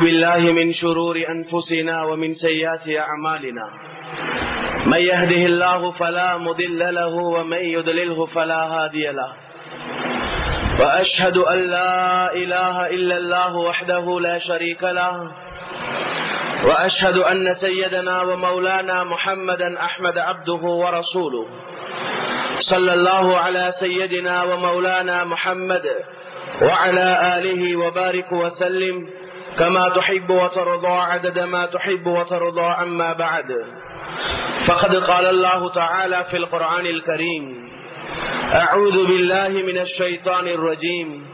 بالله من شرور أنفسنا ومن سيئات أعمالنا. من يهده الله فلا مضل له ومن يضلله فلا هادي له. وأشهد أن لا إله إلا الله وحده لا شريك له. وأشهد أن سيدنا ومولانا محمدا أحمد عبده ورسوله. صلى الله على سيدنا ومولانا محمد وعلى آله وبارك وسلم. كما تحب وترضى عدد ما تحب وترضى أما بعد. فقد قال الله تعالى في القرآن الكريم أعوذ بالله من الشيطان الرجيم.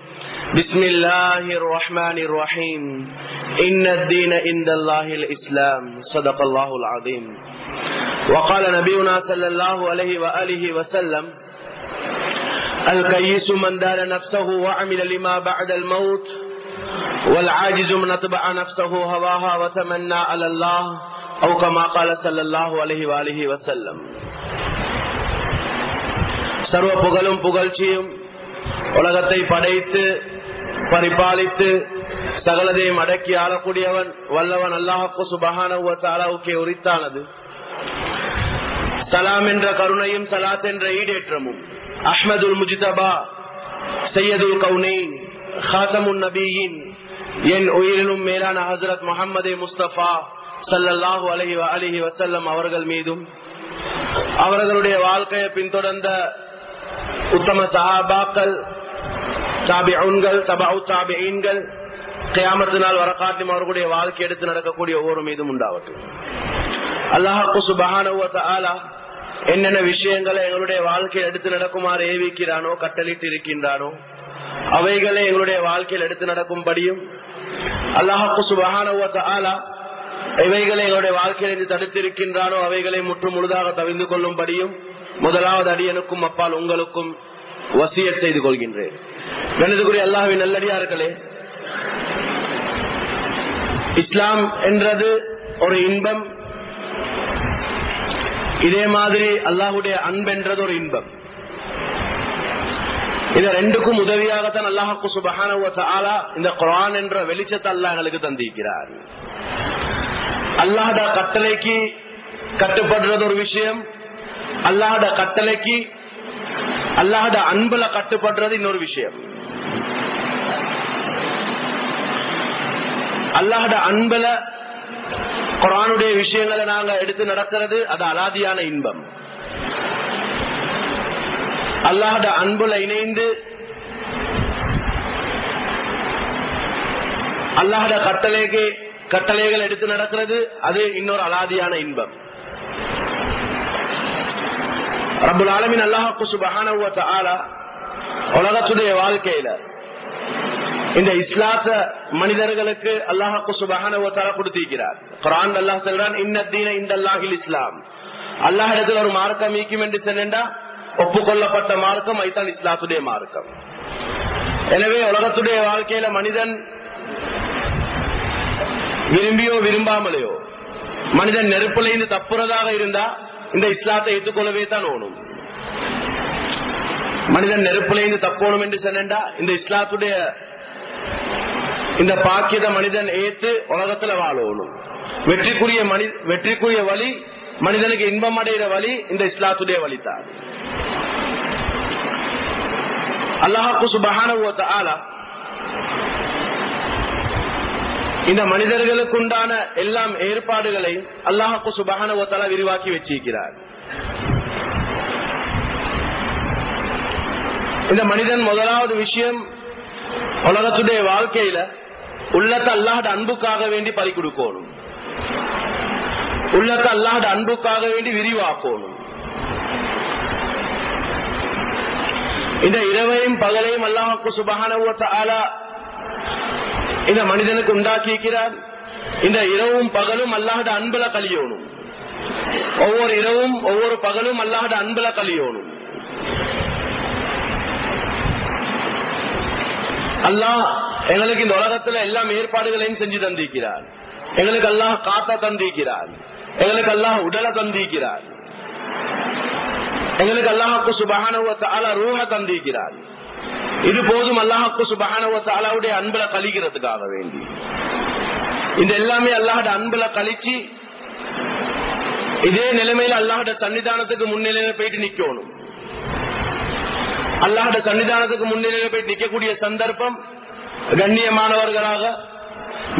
بسم الله الرحمن الرحيم. إن الدين عند الله الإسلام. صدق الله العظيم. وقال نبينا صلى الله عليه وآله وسلم الكيس من دان نفسه وعمل لما بعد الموت والعاجز من اتبع نفسه هواها وتمنى على الله أو كما قال صلى الله عليه وآله وسلم சர்வ புகழும் புகழ்ச்சியும் உலகத்தை படைத்து பரிபாலித்து சகலதையும் அடக்கி ஆளக்கூடியவன் வல்லவன் அல்லாஹு சுபகானவுக்கே உரித்தானது சலாம் என்ற கருணையும் சலாத் என்ற ஈடேற்றமும் அஹ்மதுல் முஜிதபா சையதுல் கவுனேன் ஹாசமுன் நபியின் என் உயிரிலும் மேலான ஹசரத் முகமது முஸ்தபா சல்லல்லாஹு அலஹி அலிஹி வசல்லம் அவர்கள் மீதும் அவர்களுடைய வாழ்க்கையை பின்தொடர்ந்த உத்தம சஹாபாக்கள் தாபிகள் தபாவு தாபிகள் கியாமத்தினால் வரக்காட்டும் அவர்களுடைய வாழ்க்கை எடுத்து நடக்கக்கூடிய ஒவ்வொரு மீதும் உண்டாவட்டும் அல்லாஹு சுபஹான என்னென்ன விஷயங்களை எங்களுடைய வாழ்க்கையை எடுத்து நடக்குமாறு ஏவிக்கிறானோ கட்டளிட்டு இருக்கின்றானோ அவைகளை எங்களுடைய வாழ்க்கையில் எடுத்து நடக்கும்படியும் அல்லாஹு சுபஹான இவைகளை எங்களுடைய வாழ்க்கையில் தடுத்திருக்கின்றானோ அவைகளை முற்று முழுதாக தவிர்ந்து கொள்ளும்படியும் முதலாவது அடியனுக்கும் அப்பால் உங்களுக்கும் வசிய செய்து கொள்கின்றேன். எனதுக்குரிய அல்லாஹின் நல்லடியார்களே இஸ்லாம் என்றது ஒரு இன்பம் இதே மாதிரி அல்லாஹுடைய அன்பென்றது ஒரு இன்பம். இது ரெண்டுக்கும் உதவியாகத்தான் அல்லாஹாக்கு சுபகான இந்த குரான் என்ற வெளிச்சத்தை அல்லாஹ் தந்திருக்கிறார். அல்லாஹட கட்டளைக்கு கட்டுப்படுறது ஒரு விஷயம். அல்லாஹட கட்டளைக்கு அல்லாஹட அன்புல கட்டுப்படுறது இன்னொரு விஷயம். அல்லாஹட அன்புல குரானுடைய விஷயங்களை நாங்க எடுத்து நடக்கிறது அது அலாதியான இன்பம். அல்லாஹட அன்புல இணைந்து அல்லாஹட கட்டளைக்கு கட்டளைகள் எடுத்து நடக்கிறது. அது இன்னொரு அலாதியான இன்பம். ரபுல் ஆலமின் அல்லாஹு உலகத்துடைய வாழ்க்கையில இந்த இஸ்லாத்த மனிதர்களுக்கு அல்லாஹு சுபகான கொடுத்திருக்கிறார். குரான் அல்லாஹ் சொல்றான் இன்னத்தீன இந்த அல்லாஹில் இஸ்லாம். அல்லாஹ் இடத்துல ஒரு மார்க்கம் ஈக்கும் என்று சொன்னா ஒப்புக்கொள்ளப்பட்ட மார்க்கம் ஐத்தான் இஸ்லாத்துடைய மார்க்கம். எனவே உலகத்துடைய வாழ்க்கையில மனிதன் விரும்பியோ விரும்பாமலையோ மனிதன் நெருப்புல இருந்து தப்புறதாக இருந்தா இந்த இஸ்லாத்தை ஏற்றுக்கொள்ளவே தான் ஓணும். மனிதன் நெருப்புல இருந்து தப்போணும் என்று சொன்னா இந்த இஸ்லாத்துடைய இந்த பாக்கியத மனிதன் ஏத்து உலகத்துல வாழணும். வெற்றிக்குரிய மனி வெற்றிக்குரிய வழி மனிதனுக்கு இன்பம் அடைகிற வழி இந்த இஸ்லாத்துடைய வழிதான். அல்லாஹாக்கு சுபஹான இந்த மனிதர்களுக்கு உண்டான எல்லாம் ஏற்பாடுகளை அல்லாஹாக்கு சுபஹான விரிவாக்கி வச்சிருக்கிறார். இந்த மனிதன் முதலாவது விஷயம் உலகத்துடைய வாழ்க்கையில உள்ளத்தை அல்லாஹட அன்புக்காக வேண்டி பறி கொடுக்கணும். உள்ளத்தை அல்லாஹட அன்புக்காக வேண்டி விரிவாக்கணும். இந்த இரவையும் பகலையும் அல்லாஹாக்கு சுபகான இந்த மனிதனுக்கு உண்டாக்கியிருக்கிறார். இந்த இரவும் பகலும் அல்லாஹட அன்புல கழியணும். ஒவ்வொரு இரவும் ஒவ்வொரு பகலும் அல்லாஹட அன்புல கழியணும். அல்லாஹ் எங்களுக்கு இந்த உலகத்துல எல்லா ஏற்பாடுகளையும் செஞ்சு தந்திருக்கிறார். எங்களுக்கு அல்லாஹ் காத்த தந்திருக்கிறார். எங்களுக்கு அல்லாஹ் உடலை தந்திருக்கிறார். எங்களுக்கு அல்லாஹாக்கு சுபகான ரூஹ தந்திருக்கிறார். இது போதும் அல்லாஹாக்கு சுபகான அல்லாவுடைய அன்புல கழிக்கிறதுக்காக வேண்டி. இந்த எல்லாமே அல்லாஹோட அன்புல கழிச்சு இதே நிலைமையில அல்லாஹோட சன்னிதானத்துக்கு முன்னிலையில போயிட்டு நிக்கணும். அல்லாஹோட சன்னிதானத்துக்கு முன்னிலையில போயிட்டு நிக்கக்கூடிய சந்தர்ப்பம் கண்ணியமானவர்களாக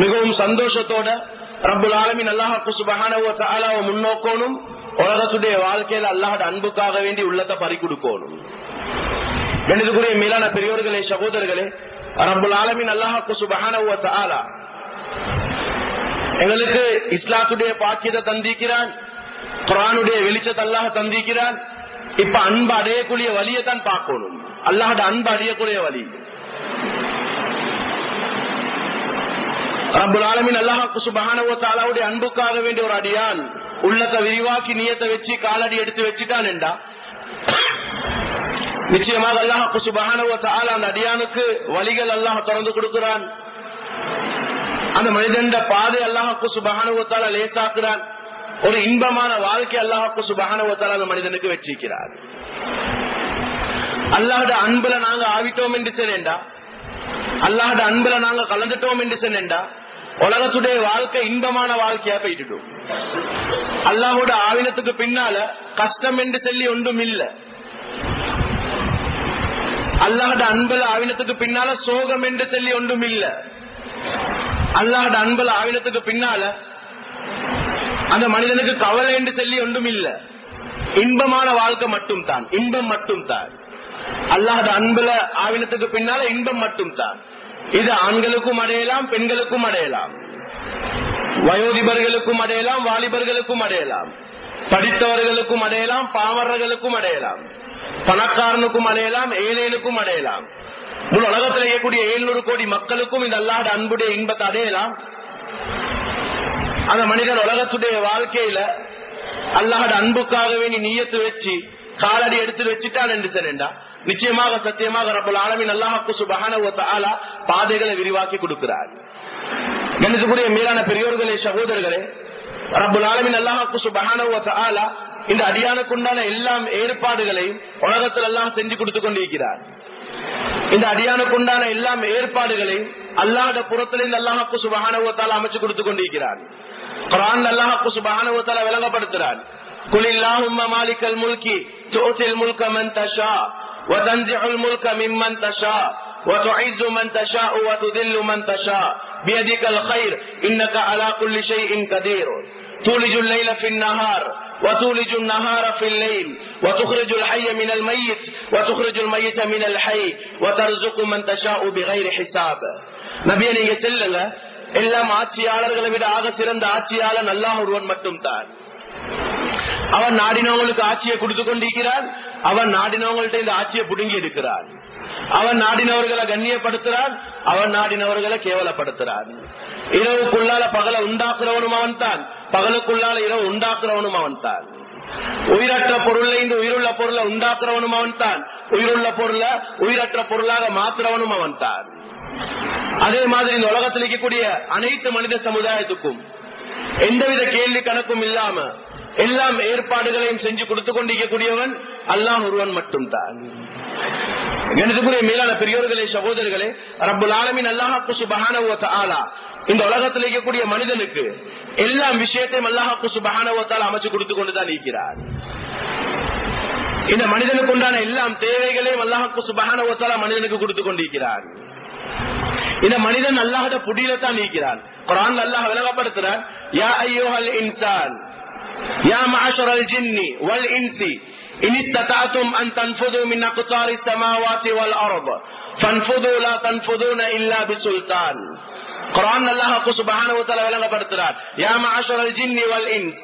மிகவும் சந்தோஷத்தோட ரபுல் ஆலமின் அல்லாஹாக்கு சுபகானவ தஆலாவை முன்னோக்கணும். உலகத்துடைய வாழ்க்கையில் அல்லாஹோட அன்புக்காக வேண்டி உள்ளத்தை பறி எனதுக்குரிய மேலான பெரியோர்களே சகோதரர்களே ரப்புல் ஆலமின் அல்லாஹாக்கு சுபஹானவ எங்களுக்கு இஸ்லாத்துடைய பாக்கியத்தை தந்திக்கிறான் குரானுடைய வெளிச்சத்தை அல்லாஹ் தந்திக்கிறான். இப்ப அன்பு அடையக்கூடிய வழியை தான் பார்க்கணும். அல்லாஹோட அன்பு அடையக்கூடிய வழி. ரப்புல் ஆலமின் அல்லாஹாக்கு சுபஹானவ அன்புக்காக வேண்டிய ஒரு அடியான் உள்ளத்தை விரிவாக்கி நீயத்தை வச்சு காலடி எடுத்து வச்சுட்டான் என்றா நிச்சயமாக அல்லாஹ் சுபஹானவ தஆலா அந்த அடியானுக்கு வழிகள் அல்லாஹ் திறந்து கொடுக்கிறான். அந்த மனிதண்ட பாதை அல்லாஹாக்கு சுபகானுவத்தால லேசாக்குறான். ஒரு இன்பமான வாழ்க்கை அல்லாஹாக்கு சுபகானுவத்தால அந்த மனிதனுக்கு வச்சிருக்கிறார். அல்லாஹோட அன்புல நாங்க ஆவிட்டோம் என்று சொன்னேன்டா. அல்லாஹோட அன்புல நாங்க கலந்துட்டோம் என்று சொன்னேன்டா. உலகத்துடைய வாழ்க்கை இன்பமான வாழ்க்கையா போயிட்டு அல்லாஹோட ஆவினத்துக்கு பின்னால கஷ்டம் என்று சொல்லி ஒன்றும் இல்ல. அல்லாஹோட அன்பல ஆவினத்துக்கு பின்னால சோகம் என்று சொல்லி ஒன்றும் இல்ல. அல்லாஹோட அன்பல ஆவினத்துக்கு பின்னால அந்த மனிதனுக்கு கவலை என்று சொல்லி ஒன்றும் இல்ல. இன்பமான வாழ்க்கை மட்டும் தான். இன்பம் மட்டும் தான். அல்லாஹோட அன்புல ஆவினத்துக்கு பின்னால இன்பம் மட்டும் தான். இது ஆண்களுக்கும் அடையலாம் பெண்களுக்கும் அடையலாம். வயோதிபர்களுக்கும் அடையலாம் வாலிபர்களுக்கும் அடையலாம். படித்தவர்களுக்கும் அடையலாம் பாமரர்களுக்கும் அடையலாம். பணக்காரனுக்கும் அடையலாம் ஏழைகளுக்கும் அடையலாம். முழு உலகத்தில் இருக்கக்கூடிய எழுநூறு கோடி மக்களுக்கும் இந்த அல்லாட அன்புடைய இன்பத்தை அடையலாம். அந்த மனிதன் உலகத்துடைய வாழ்க்கையில அல்லாஹோட அன்புக்காகவே நீ நீயத்து வச்சு காலடி எடுத்து வச்சுட்டான் என்று சொன்னா நிச்சயமாக சத்தியமாக ரப்பல் ஆலமின் அல்லாஹாக்கு சுபஹான பாதைகளை விரிவாக்கி கொடுக்கிறார். கணிதக்கூடிய மேலான பெரியோர்களே சகோதரர்களே ரப்பல் ஆலமின் அல்லாஹாக்கு சுபஹான இந்த அடியானுக்குண்டான எல்லாம் ஏற்பாடுகளையும் உலகத்தில் எல்லாம் செஞ்சு கொடுத்து கொண்டிருக்கிறார். இந்த அடியானுக்குண்டான எல்லாம் ஏற்பாடுகளையும் அல்லாஹோட புறத்திலிருந்து அல்லாஹாக்கு சுபஹானவத்தால அமைச்சு கொடுத்து கொண்டிருக்கிறார். குரான் அல்லாஹாக்கு சுபஹானவத்தால விளங்கப்படுத்துறான் குலில்லாஹும்ம மாலிக்கல் முல்கி துஉத்தில் முல்க மன் தஷா. وتنزع الملك ممن تشاء وتعز من تشاء وتذل من تشاء بيدك الخير انك على كل شيء قدير تولج الليل في النهار وتولج النهار في الليل وتخرج الحي من الميت وتخرج الميت من الحي وترزق من تشاء بغير حساب நபியை நீங்க செல்லுங்க எல்லாம் ஆட்சியாளர்களை விட ஆக சிறந்த ஆட்சியாளன் அல்லாஹ் ஒருவன் மட்டும் தான் அவன் நாடினவங்களுக்கு ஆட்சியை கொடுத்து கொண்டிருக்கிறான் அவன் நாடினவங்கள்ட்ட இந்த ஆட்சியை புடுங்கி எடுக்கிறான் அவன் நாடினவர்களை கண்ணியப்படுத்துறான் அவன் நாடினவர்களை கேவலப்படுத்துறான் இரவுக்குள்ளால பகலை உண்டாக்குறவனும் அவன் தான் பகலுக்குள்ளால இரவு உண்டாக்குறவனும் அவன் தான் உயிரற்ற பொருளை இந்த உயிருள்ள பொருளை உண்டாக்குறவனும் அவன் தான் உயிருள்ள பொருளை உயிரற்ற பொருளாக மாத்துறவனும் அவன் தான் அதே மாதிரி இந்த உலகத்தில் இருக்கக்கூடிய அனைத்து மனித சமுதாயத்துக்கும் எந்தவித கேள்வி கணக்கும் இல்லாம எல்லாம் ஏற்பாடுகளையும் செஞ்சு கொடுத்து கொண்டிருக்கக்கூடியவன் அல்லாஹ் ஒருவன் மட்டும்தான். தான் மேலான பெரியோர்களே சகோதரர்களே ரப்புல் ஆலமின் அல்லாஹாக்கு சுபஹான ஆலா இந்த உலகத்தில் இருக்கக்கூடிய மனிதனுக்கு எல்லா விஷயத்தையும் அல்லாஹாக்கு சுபஹானவத்தால் அமைச்சு கொடுத்து கொண்டுதான் இருக்கிறார். இந்த மனிதனுக்கு உண்டான எல்லாம் தேவைகளையும் அல்லாஹாக்கு சுபஹானவத்தால மனிதனுக்கு கொடுத்து கொண்டிருக்கிறார். இந்த மனிதன் அல்லாஹத புடியில்தான் நீக்கிறான் குரான் அல்லாஹ் விலகப்படுத்துறான் யா ஐயோ அல் இன்சான் யா மாஷர் அல் ஜின்னி வல் இன்சி Inistata'tum an tanfudhu min aqtaris samawati wal ard. Fanfudhu la tanfuduna illa bisultan Quran Allah சுபஹானவத்தால விளங்கப்படுத்துறார் யா மஅஷரல் ஜின்னி வல் இன்ஸ்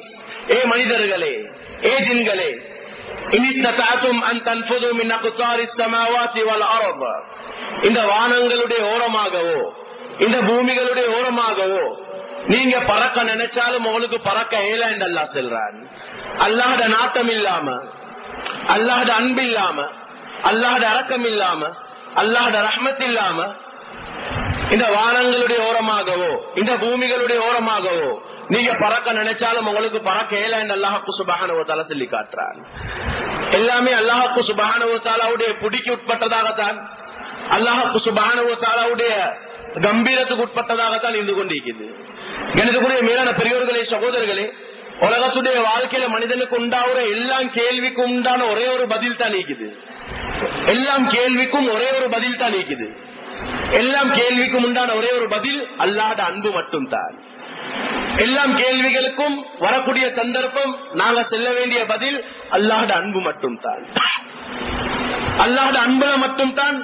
ஏ மனிதர்களே ஏ ஜின்களே இனிஸ்ததாத்தும் அன் தன்ஃபுது மின் அக்தாரிஸ் சமாவாதி வல் அர்த் இந்த வானங்களுடைய ஓரமாகவோ இந்த பூமிகளுடைய ஓரமாகவோ நீங்க பறக்க நினைச்சாலும் உங்களுக்கு பறக்க ஏலாண்டு அல்லாஹ் செல்றான். அல்லாஹ்ட நாட்டம் இல்லாம அல்லாஹ் அன்பு இல்லாம அல்லாஹ்ட அரக்கம் இல்லாம அல்லாஹ்ட ரஹ்மத் இல்லாம இந்த வானங்களுடைய ஓரமாகவோ இந்த பூமிகளுடைய ஓரமாகவோ நீங்க பறக்க நினைச்சாலும் உங்களுக்கு பறக்க ஏலாண்டு அல்லாஹாக்கு சுபகானவத்தால சொல்லி காட்டுறான் எல்லாமே அல்லாஹாக்கு சுபகானவத்தாலாவுடைய புடிக்கு உட்பட்டதாகத்தான் அல்லாஹாக்கு சுபகானவத்தாலாவுடைய கம்பீரத்துக்கு உட்பட்டதாகத்தான் இருந்து கொண்டிருக்கிறது எனக்குரிய மேலான பெரியோர்களே சகோதரர்களே உலகத்துடைய வாழ்க்கையில மனிதனுக்கு உண்டாகிற எல்லாம் கேள்விக்கும் உண்டான ஒரே ஒரு பதில் தான் நீக்குது. எல்லாம் கேள்விக்கும் ஒரே ஒரு பதில் தான் நீக்குது. எல்லாம் கேள்விக்கும் உண்டான ஒரே ஒரு பதில் அல்லாத அன்பு மட்டும் தான் எல்லாம் கேள்விகளுக்கும் வரக்கூடிய சந்தர்ப்பம் நாங்க செல்ல வேண்டிய பதில் அல்லாத அன்பு மட்டும் தான் அல்லாத அன்புல மட்டும் தான்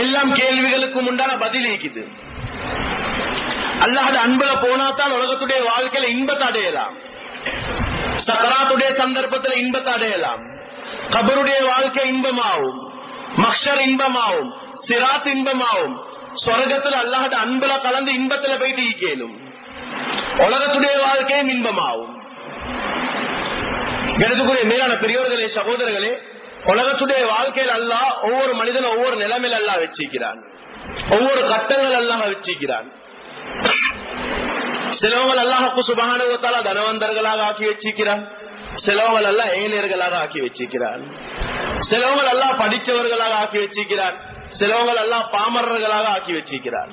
எல்லாம் கேள்விகளுக்கும் உண்டான பதில் இருக்குது அல்லாத அன்புல போனா தான் உலகத்துடைய வாழ்க்கையில இன்பத்தை அடையலாம். சக்கராத்துடைய சந்தர்ப்பத்தில் இன்பத்தை அடையலாம். கபருடைய வாழ்க்கை இன்பமாகும். மக்ஷர் இன்பமாகும். சிராத் இன்பமாகும். சொர்க்கத்தில் அல்லாஹ் அன்புல கலந்து இன்பத்துல போயிட்டு ஈக்கேனும் உலகத்துடைய வாழ்க்கையும் இன்பமாகும். எனக்குரிய மேலான பெரியோர்களே சகோதரர்களே உலகத்துடைய வாழ்க்கையில் அல்லாஹ் ஒவ்வொரு மனிதனும் ஒவ்வொரு நிலைமையில் அல்லா வச்சிருக்கிறான். ஒவ்வொரு கட்டங்கள் அல்லாஹ் வச்சிருக்கிறான். சிலவங்கள் அல்லாஹுக்கு சுபகானுவத்தால தனவந்தர்களாக ஆக்கி வச்சிருக்கிறான் சிலவங்கள் எல்லாம் ஏழையர்களாக ஆக்கி வச்சிருக்கிறான் சிலவங்கள் எல்லாம் படிச்சவர்களாக ஆக்கி வச்சிருக்கிறான் சிலவங்கள் எல்லாம் பாமரர்களாக ஆக்கி வச்சிருக்கிறார்.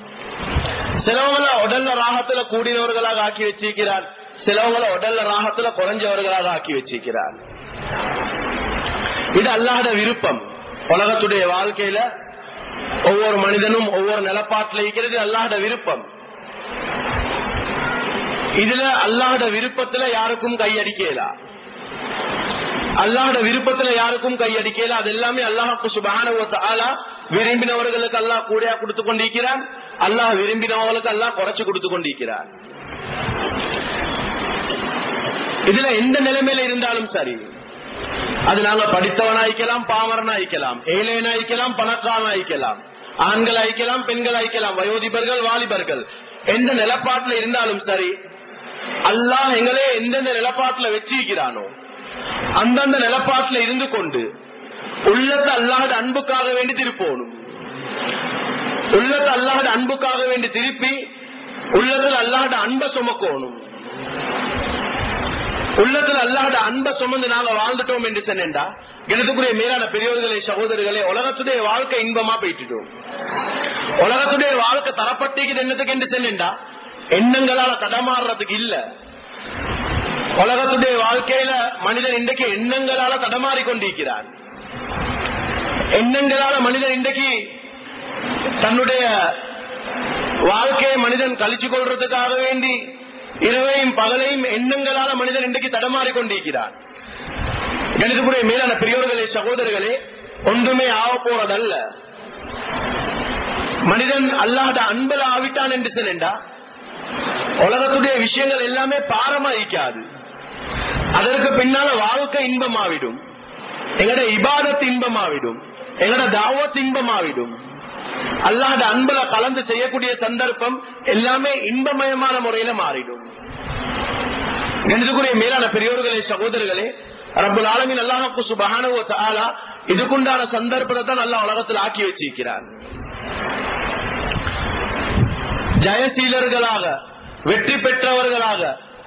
சிலவங்களை உடல்ல ராகத்துல கூடினவர்களாக ஆக்கி வச்சிருக்கிறார். சிலவங்களை உடல்ல ராகத்துல குறைஞ்சவர்களாக ஆக்கி வச்சிருக்கிறார். இது அல்லாத விருப்பம். உலகத்துடைய வாழ்க்கையில ஒவ்வொரு மனிதனும் ஒவ்வொரு நிலப்பாட்டில் இருக்கிறது அல்லாத விருப்பம். இதுல அல்லாஹோட விருப்பத்துல யாருக்கும் கையடிக்கலா. அல்லாஹோட விருப்பத்துல யாருக்கும் கையடிக்கல. அது எல்லாமே அல்லாஹுக்கு சுபான விரும்பினவர்களுக்கு அல்லாஹ் கூடையா கொடுத்து கொண்டிருக்கிறான். அல்லாஹ் விரும்பினவர்களுக்கு அல்லாஹ் குறைச்சு கொடுத்து கொண்டிருக்கிறான். இதுல எந்த நிலைமையில இருந்தாலும் சரி அது நாங்க படித்தவனாய்க்கலாம் பாமரனாய்க்கலாம் ஏழையனாய்க்கலாம் பணக்காரனாய்க்கலாம் ஆண்கள் அழிக்கலாம் பெண்கள் அழிக்கலாம் வயோதிபர்கள் வாலிபர்கள் எந்த நிலப்பாட்டுல இருந்தாலும் சரி அல்லாஹ் எங்களே எந்தெந்த நிலப்பாட்டுல வச்சிருக்கிறானோ அந்தந்த நிலப்பாட்டுல இருந்து கொண்டு உள்ளத்தை அல்லாஹ் அன்புக்காக வேண்டி திருப்போனும் உள்ளத்தை அல்லாஹ் அன்புக்காக வேண்டி திருப்பி உள்ளத்தில் அல்லாஹ் அன்பை சுமக்கணும். உள்ளத்தில் அல்லாஹ் அன்பை சுமந்து நாங்க வாழ்ந்துட்டோம் என்று சொன்னேன்டா. எனக்குரிய மேலான பெரியவர்களே சகோதரர்களே உலகத்துடைய வாழ்க்கை இன்பமா போயிட்டுட்டோம். உலகத்துடைய வாழ்க்கை தரப்பட்டிக்குது என்னத்துக்கு என்று சொன்னேன்டா. எண்ணங்களால தடமாறுறதுக்கு இல்ல. உலகத்துடைய வாழ்க்கையில மனிதன் இன்றைக்கு எண்ணங்களால தடமாறி கொண்டிருக்கிறான் எண்ணங்களால மனிதன் இன்றைக்கு தன்னுடைய வாழ்க்கையை மனிதன் கழிச்சு கொள்றதுக்காக வேண்டி இரவையும் பகலையும் எண்ணங்களால மனிதன் இன்றைக்கு தடமாறி கொண்டிருக்கிறார் எனக்குரிய மேலான பெரியோர்களே சகோதரர்களே ஒன்றுமே ஆக போறதல்ல மனிதன் அல்லாத அன்பல ஆவிட்டான் என்று சொன்னா உலகத்துடைய விஷயங்கள் எல்லாமே பாரமாயிக்காது அதற்கு பின்னால வாழ்க்கை இன்பமாவிடும். எங்கட இபாதத் இன்பமாவிடும். எங்கட தாவத் இன்பமாவிடும். அல்லாத அன்பல கலந்து செய்யக்கூடிய சந்தர்ப்பம் எல்லாமே இன்பமயமான முறையில மாறிடும். எனக்குரிய மேலான பெரியோர்களே சகோதரர்களே ரப்பல் ஆலமின் அல்லாஹு சுபஹானஹு தஆலா இதுக்குண்டான சந்தர்ப்பத்தை தான் நல்லா உலகத்தில் ஆக்கி வச்சிருக்கிறார். ஜெயசீலர்களாக வெற்றி பெற்றவர்களாக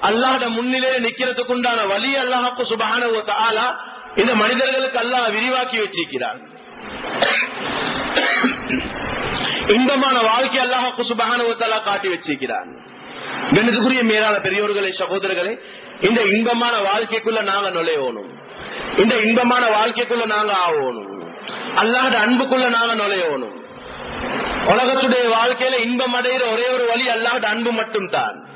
அல்லாஹ முன்னிலே நிக்கிறதுக்கு உண்டான வழி சுபகான சுபஹானஹு தஆலா இந்த மனிதர்களுக்கு அல்லாஹ் விரிவாக்கி வச்சிருக்கிறார் இன்பமான வாழ்க்கை அல்லாஹு சுபஹானஹு தஆலா காட்டி வச்சிருக்கிறார் கணத்துக்குரிய மேலான பெரியோர்களே சகோதரர்களே இந்த இன்பமான வாழ்க்கைக்குள்ள நாங்க நுழையணும். இந்த இன்பமான வாழ்க்கைக்குள்ள நாங்க ஆகணும். அல்லாத அன்புக்குள்ள நாங்க நுழையணும். உலகத்துடைய வாழ்க்கையில இன்பம் அடைகிற ஒரே ஒரு வழி அல்லாத அன்பு மட்டும் தான்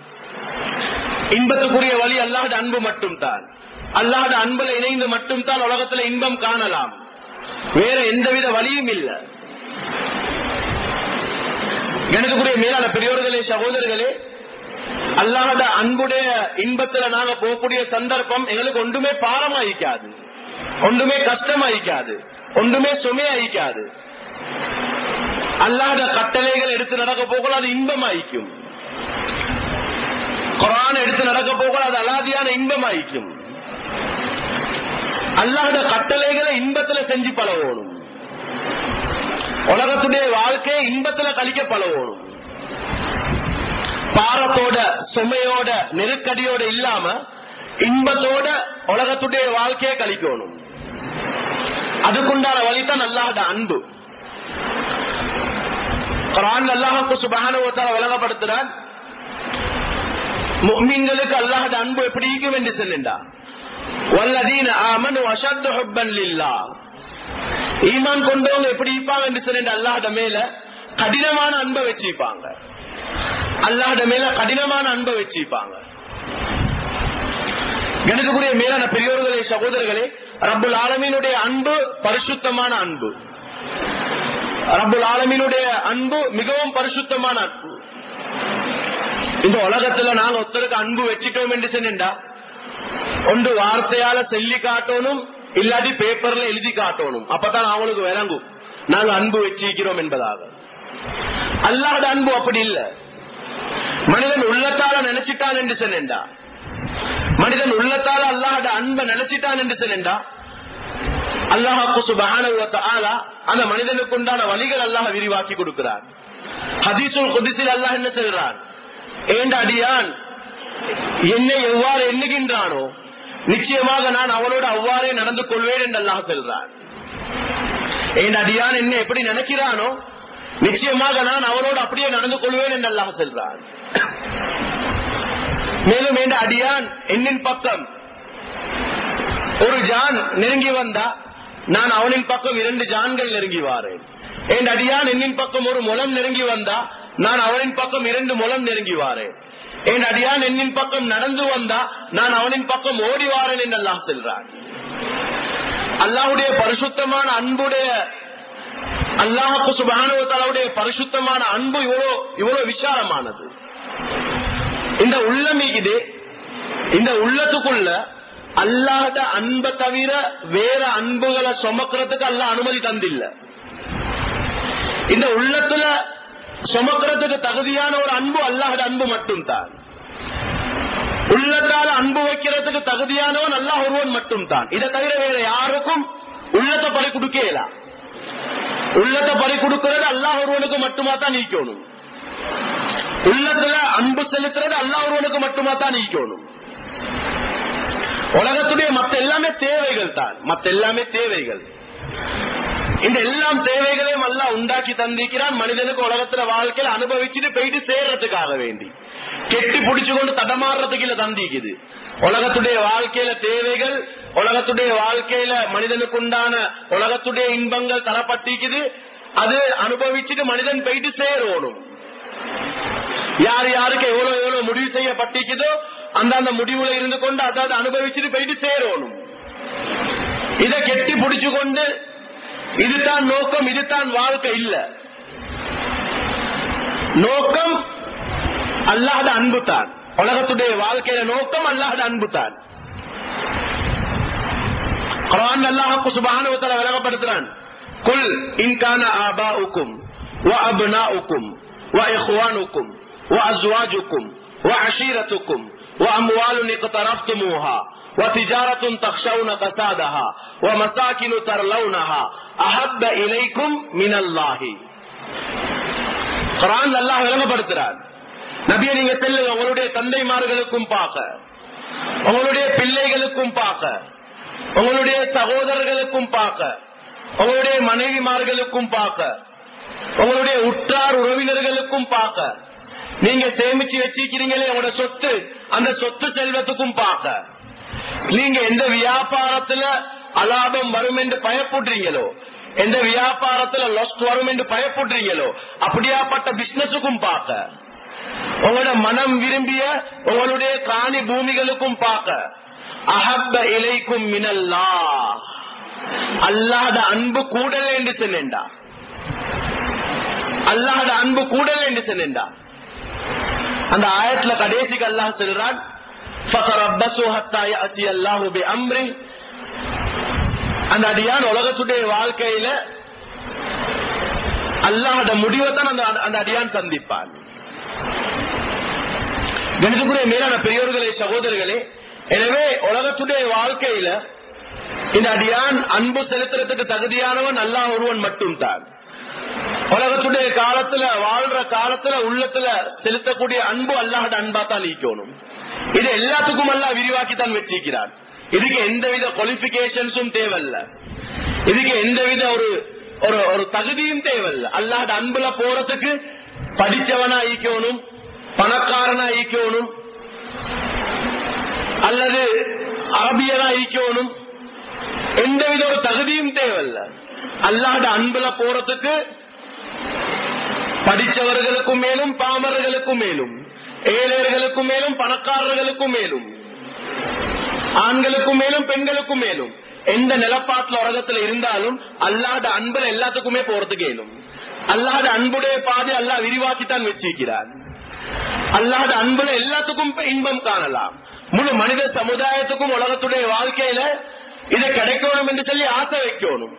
இன்பத்துக்குரிய வழி அல்லாத அன்பு மட்டும் தான் அன்புல இணைந்து மட்டும் தான் உலகத்துல இன்பம் காணலாம். வேற எந்தவித வழியும் இல்ல. எனக்குரிய மேலான பெரியோர்களே சகோதரர்களே அல்லாத அன்புடைய இன்பத்துல நாங்க போகக்கூடிய சந்தர்ப்பம் எங்களுக்கு ஒன்றுமே பாரமாயிக்காது. ஒன்றுமே கஷ்டமாயிக்காது. ஒன்றுமே சுமையாயிக்காது. அல்லாத கட்டளைகள் எடுத்து நடக்க போகல அது இன்பமாயிக்கும். குரான் எடுத்து நடக்க போகல அது அலாதியான இன்பமாயிக்கும். அல்லாத கட்டளைகளை இன்பத்துல செஞ்சு பழகணும். உலகத்துடைய வாழ்க்கையை இன்பத்துல கழிக்க பழகணும். பாரத்தோட சுமையோட நெருக்கடியோட இல்லாம இன்பத்தோட உலகத்துடைய வாழ்க்கையை கழிக்கணும். அதுக்குண்டான வழிதான் அல்லாத அன்பு. குரான் அல்லாஹுக்கு சுபகானுவத்தால் விலகப்படுத்துறான் முஹ்மின்களுக்கு அல்லாஹோட அன்பு எப்படி இருக்கும் என்று சொல்லுண்டா வல்லதீன் ஆமன் அஷத்து ஹுப்பன் லில்லா ஈமான் கொண்டவங்க எப்படி இருப்பாங்க என்று சொல்லிட்டு அல்லாஹோட மேல கடினமான அன்பை வச்சிருப்பாங்க அல்லாஹோட மேல கடினமான அன்பை வச்சிருப்பாங்க எனக்குரிய மேலான பெரியோர்களே சகோதரர்களே ரப்புல் ஆலமீனுடைய அன்பு பரிசுத்தமான அன்பு ரபுல் ஆலமீனுடைய அன்பு மிகவும் பரிசுத்தமான அன்பு. இந்த உலகத்துல நாங்க ஒருத்தருக்கு அன்பு வச்சுட்டோம் என்று சொன்னா ஒன்று வார்த்தையால சொல்லி காட்டணும் இல்லாட்டி பேப்பர்ல எழுதி காட்டணும். அப்பதான் அவங்களுக்கு விளங்கும். நாங்க அன்பு வச்சிருக்கிறோம் என்பதாக. அல்லாத அன்பு அப்படி இல்ல. மனிதன் உள்ளத்தால நினைச்சிட்டான் என்று சொன்னா மனிதன் உள்ளத்தால அல்லாஹோட அன்பை நினைச்சிட்டான் என்று சொன்னா அல்லாஹாக்கு சுபஹான அந்த மனிதனுக்கு உண்டான வழிகள் அல்லாஹ் விரிவாக்கி கொடுக்கிறார். ஹதீசுல் குதிசில் அல்லாஹ் என்ன செய்கிறார் ஏண்ட அடியான் என்னை எவ்வாறு எண்ணுகின்றானோ நிச்சயமாக நான் அவனோடு அவ்வாறே நடந்து கொள்வேன் என்று அல்லாஹ் செல்றான் என் அடியான் என்ன எப்படி நினைக்கிறானோ நிச்சயமாக நான் அவனோடு அப்படியே நடந்து கொள்வேன் என்று அல்லாஹ் செல்றான் மேலும் என் அடியான் என்னின் பக்கம் ஒரு ஜான் நெருங்கி வந்தா நான் அவனின் பக்கம் இரண்டு ஜான்கள் நெருங்கி வாரேன். என் அடியான் என்னின் பக்கம் ஒரு முலம் நெருங்கி வந்தா நான் அவனின் பக்கம் இரண்டு முலம் நெருங்கி வாரேன். என் அடியான் என்னின் பக்கம் நடந்து வந்தா நான் அவனின் பக்கம் ஓடி வாரேன் என்று அல்லாஹ் செல்றான். அல்லாஹுடைய பரிசுத்தமான அன்புடைய அல்லாஹப்பு சுபானுடைய பரிசுத்தமான அன்பு இவ்வளோ இவ்வளவு விசாலமானது. இந்த உள்ளம் இது இந்த உள்ளத்துக்குள்ள அல்லாத அன்பை தவிர வேற அன்புகளை சுமக்கிறதுக்கு அல்ல அனுமதி தந்தில்ல. இந்த உள்ளத்துல சுமக்கிறதுக்கு தகுதியான ஒரு அன்பு அல்லாஹோட அன்பு மட்டும்தான். உள்ளத்தால் அன்பு வைக்கிறதுக்கு தகுதியானவன் அல்லாஹ் ஒருவன் மட்டும்தான். இதை தவிர வேற யாருக்கும் உள்ளத்தை பறி கொடுக்கலாம் உள்ளத்தை பறி கொடுக்கிறது அல்லாஹ் ஒருவனுக்கு மட்டுமா தான் நீக்கணும். உள்ளத்துல அன்பு செலுத்துறது அல்லாஹ் ஒருவனுக்கு மட்டுமா தான் நீக்கணும். உலகத்துடைய மத்த எல்லாமே தேவைகள் தான். மத்த எல்லாமே தேவைகள். இந்த எல்லாம் தேவைகளையும் எல்லாம் உண்டாக்கி தந்திருக்கிறான். மனிதனுக்கு உலகத்துல வாழ்க்கையில அனுபவிச்சுட்டு போயிட்டு சேர்றதுக்காக வேண்டி. கெட்டி பிடிச்சு கொண்டு தடமாறுறதுக்கு இல்ல தந்திக்குது உலகத்துடைய வாழ்க்கையில தேவைகள் உலகத்துடைய வாழ்க்கையில மனிதனுக்கு உண்டான உலகத்துடைய இன்பங்கள் தரப்பட்டிருக்குது. அது அனுபவிச்சுட்டு மனிதன் போயிட்டு சேரணும் யார் யாருக்கு எவ்வளவு எவ்வளவு முடிவு செய்யப்பட்டிருக்குதோ அந்தந்த முடிவுல இருந்து கொண்டு அதாவது அனுபவிச்சுட்டு போயிட்டு சேரணும். இதை கெட்டி பிடிச்சு கொண்டு இதுதான் நோக்கம் இதுதான் வாழ்க்கை இல்ல. நோக்கம் அல்லாத அன்பு தான். உலகத்துடைய வாழ்க்கையில நோக்கம் அல்லாத அன்பு தான். குரான் அல்லாஹுக்கு சுபானுவத்தில் விலகப்படுத்துறான் குல் இன்கான ஆபா உக்கும் வ அப்னா உக்கும் வ இஹ்வான் உக்கும் وأزواجكم وعشيرتكم وأموال اقترفتموها وتجارة تخشون كسادها ومساكن ترلونها أحب إليكم من الله குரான் அல்லாஹ் விளங்கப்படுத்துறார் நபியை நீங்க செல்லுங்க உங்களுடைய தந்தைமார்களுக்கும் பார்க்க உங்களுடைய பிள்ளைகளுக்கும் பார்க்க உங்களுடைய சகோதரர்களுக்கும் பார்க்க உங்களுடைய மனைவிமார்களுக்கும் பார்க்க உங்களுடைய உற்றார் உறவினர்களுக்கும் பார்க்க நீங்க சேமிச்சு வச்சிருக்கிறீங்களே உங்களோட சொத்து. அந்த சொத்து செல்வத்துக்கும் பார்க்க. நீங்க எந்த வியாபாரத்துல அலாபம் வரும் என்று பயப்படுறீங்களோ எந்த வியாபாரத்துல லொஸ்ட் வரும் என்று பயப்படுறீங்களோ அப்படியாப்பட்ட பிசினஸுக்கும் பார்க்க. உங்களோட மனம் விரும்பிய உங்களுடைய காணி பூமிகளுக்கும் பார்க்க. அஹப்ப இலைக்கும் மினல்லா அல்லாத அன்பு கூடல் என்று சொன்னேன்டா. அல்லாத அன்பு கூடல் என்று சொன்னேன்டா. அந்த ஆயத்துல கடைசிக்கு அல்லாஹ் சொல்றான் அந்த அடியான் உலகத்துடைய வாழ்க்கையில அல்லாஹோட முடிவை தான் அந்த அந்த அடியான் சந்திப்பான். கணிதக்குரிய மேலான பெரியோர்களே சகோதரர்களே எனவே உலகத்துடைய வாழ்க்கையில இந்த அடியான் அன்பு செலுத்துறதுக்கு தகுதியானவன் அல்லாஹ் ஒருவன் மட்டும்தான். உலகத்துடைய காலத்துல வாழ்ற காலத்துல உள்ளத்துல செலுத்தக்கூடிய அன்பு அல்லாஹோட அன்பா தான் நீக்கணும். இது எல்லாத்துக்கும் அல்லா விரிவாக்கி தான் வச்சிருக்கிறான். இதுக்கு எந்தவித குவாலிபிகேஷன்ஸும் தேவையில்ல. இதுக்கு எந்தவித ஒரு ஒரு ஒரு தகுதியும் தேவையில்ல. அல்லாஹ்ட அன்புல போறதுக்கு படிச்சவனா ஈக்கணும் பணக்காரனா ஈக்கணும் அல்லது அரபியனா ஈக்கணும் எந்தவித ஒரு தகுதியும் தேவையில்ல. அல்லாட அன்புல போறதுக்கு படிச்சவர்களுக்கும் மேலும் பாமர்களுக்கும் மேலும் ஏழையர்களுக்கும் மேலும் பணக்காரர்களுக்கும் மேலும் ஆண்களுக்கும் மேலும் பெண்களுக்கும் மேலும் எந்த நிலப்பாட்டுல உலகத்துல இருந்தாலும் அல்லாட அன்புல எல்லாத்துக்குமே போறதுக்கு ஏனும் அல்லாட அன்புடைய பாதை அல்லாஹ் விரிவாக்கித்தான் வச்சிருக்கிறார் அல்லாத அன்புல எல்லாத்துக்கும் இன்பம் காணலாம். முழு மனித சமுதாயத்துக்கும் உலகத்துடைய வாழ்க்கையில இதை கிடைக்கணும் என்று சொல்லி ஆசை வைக்கணும்.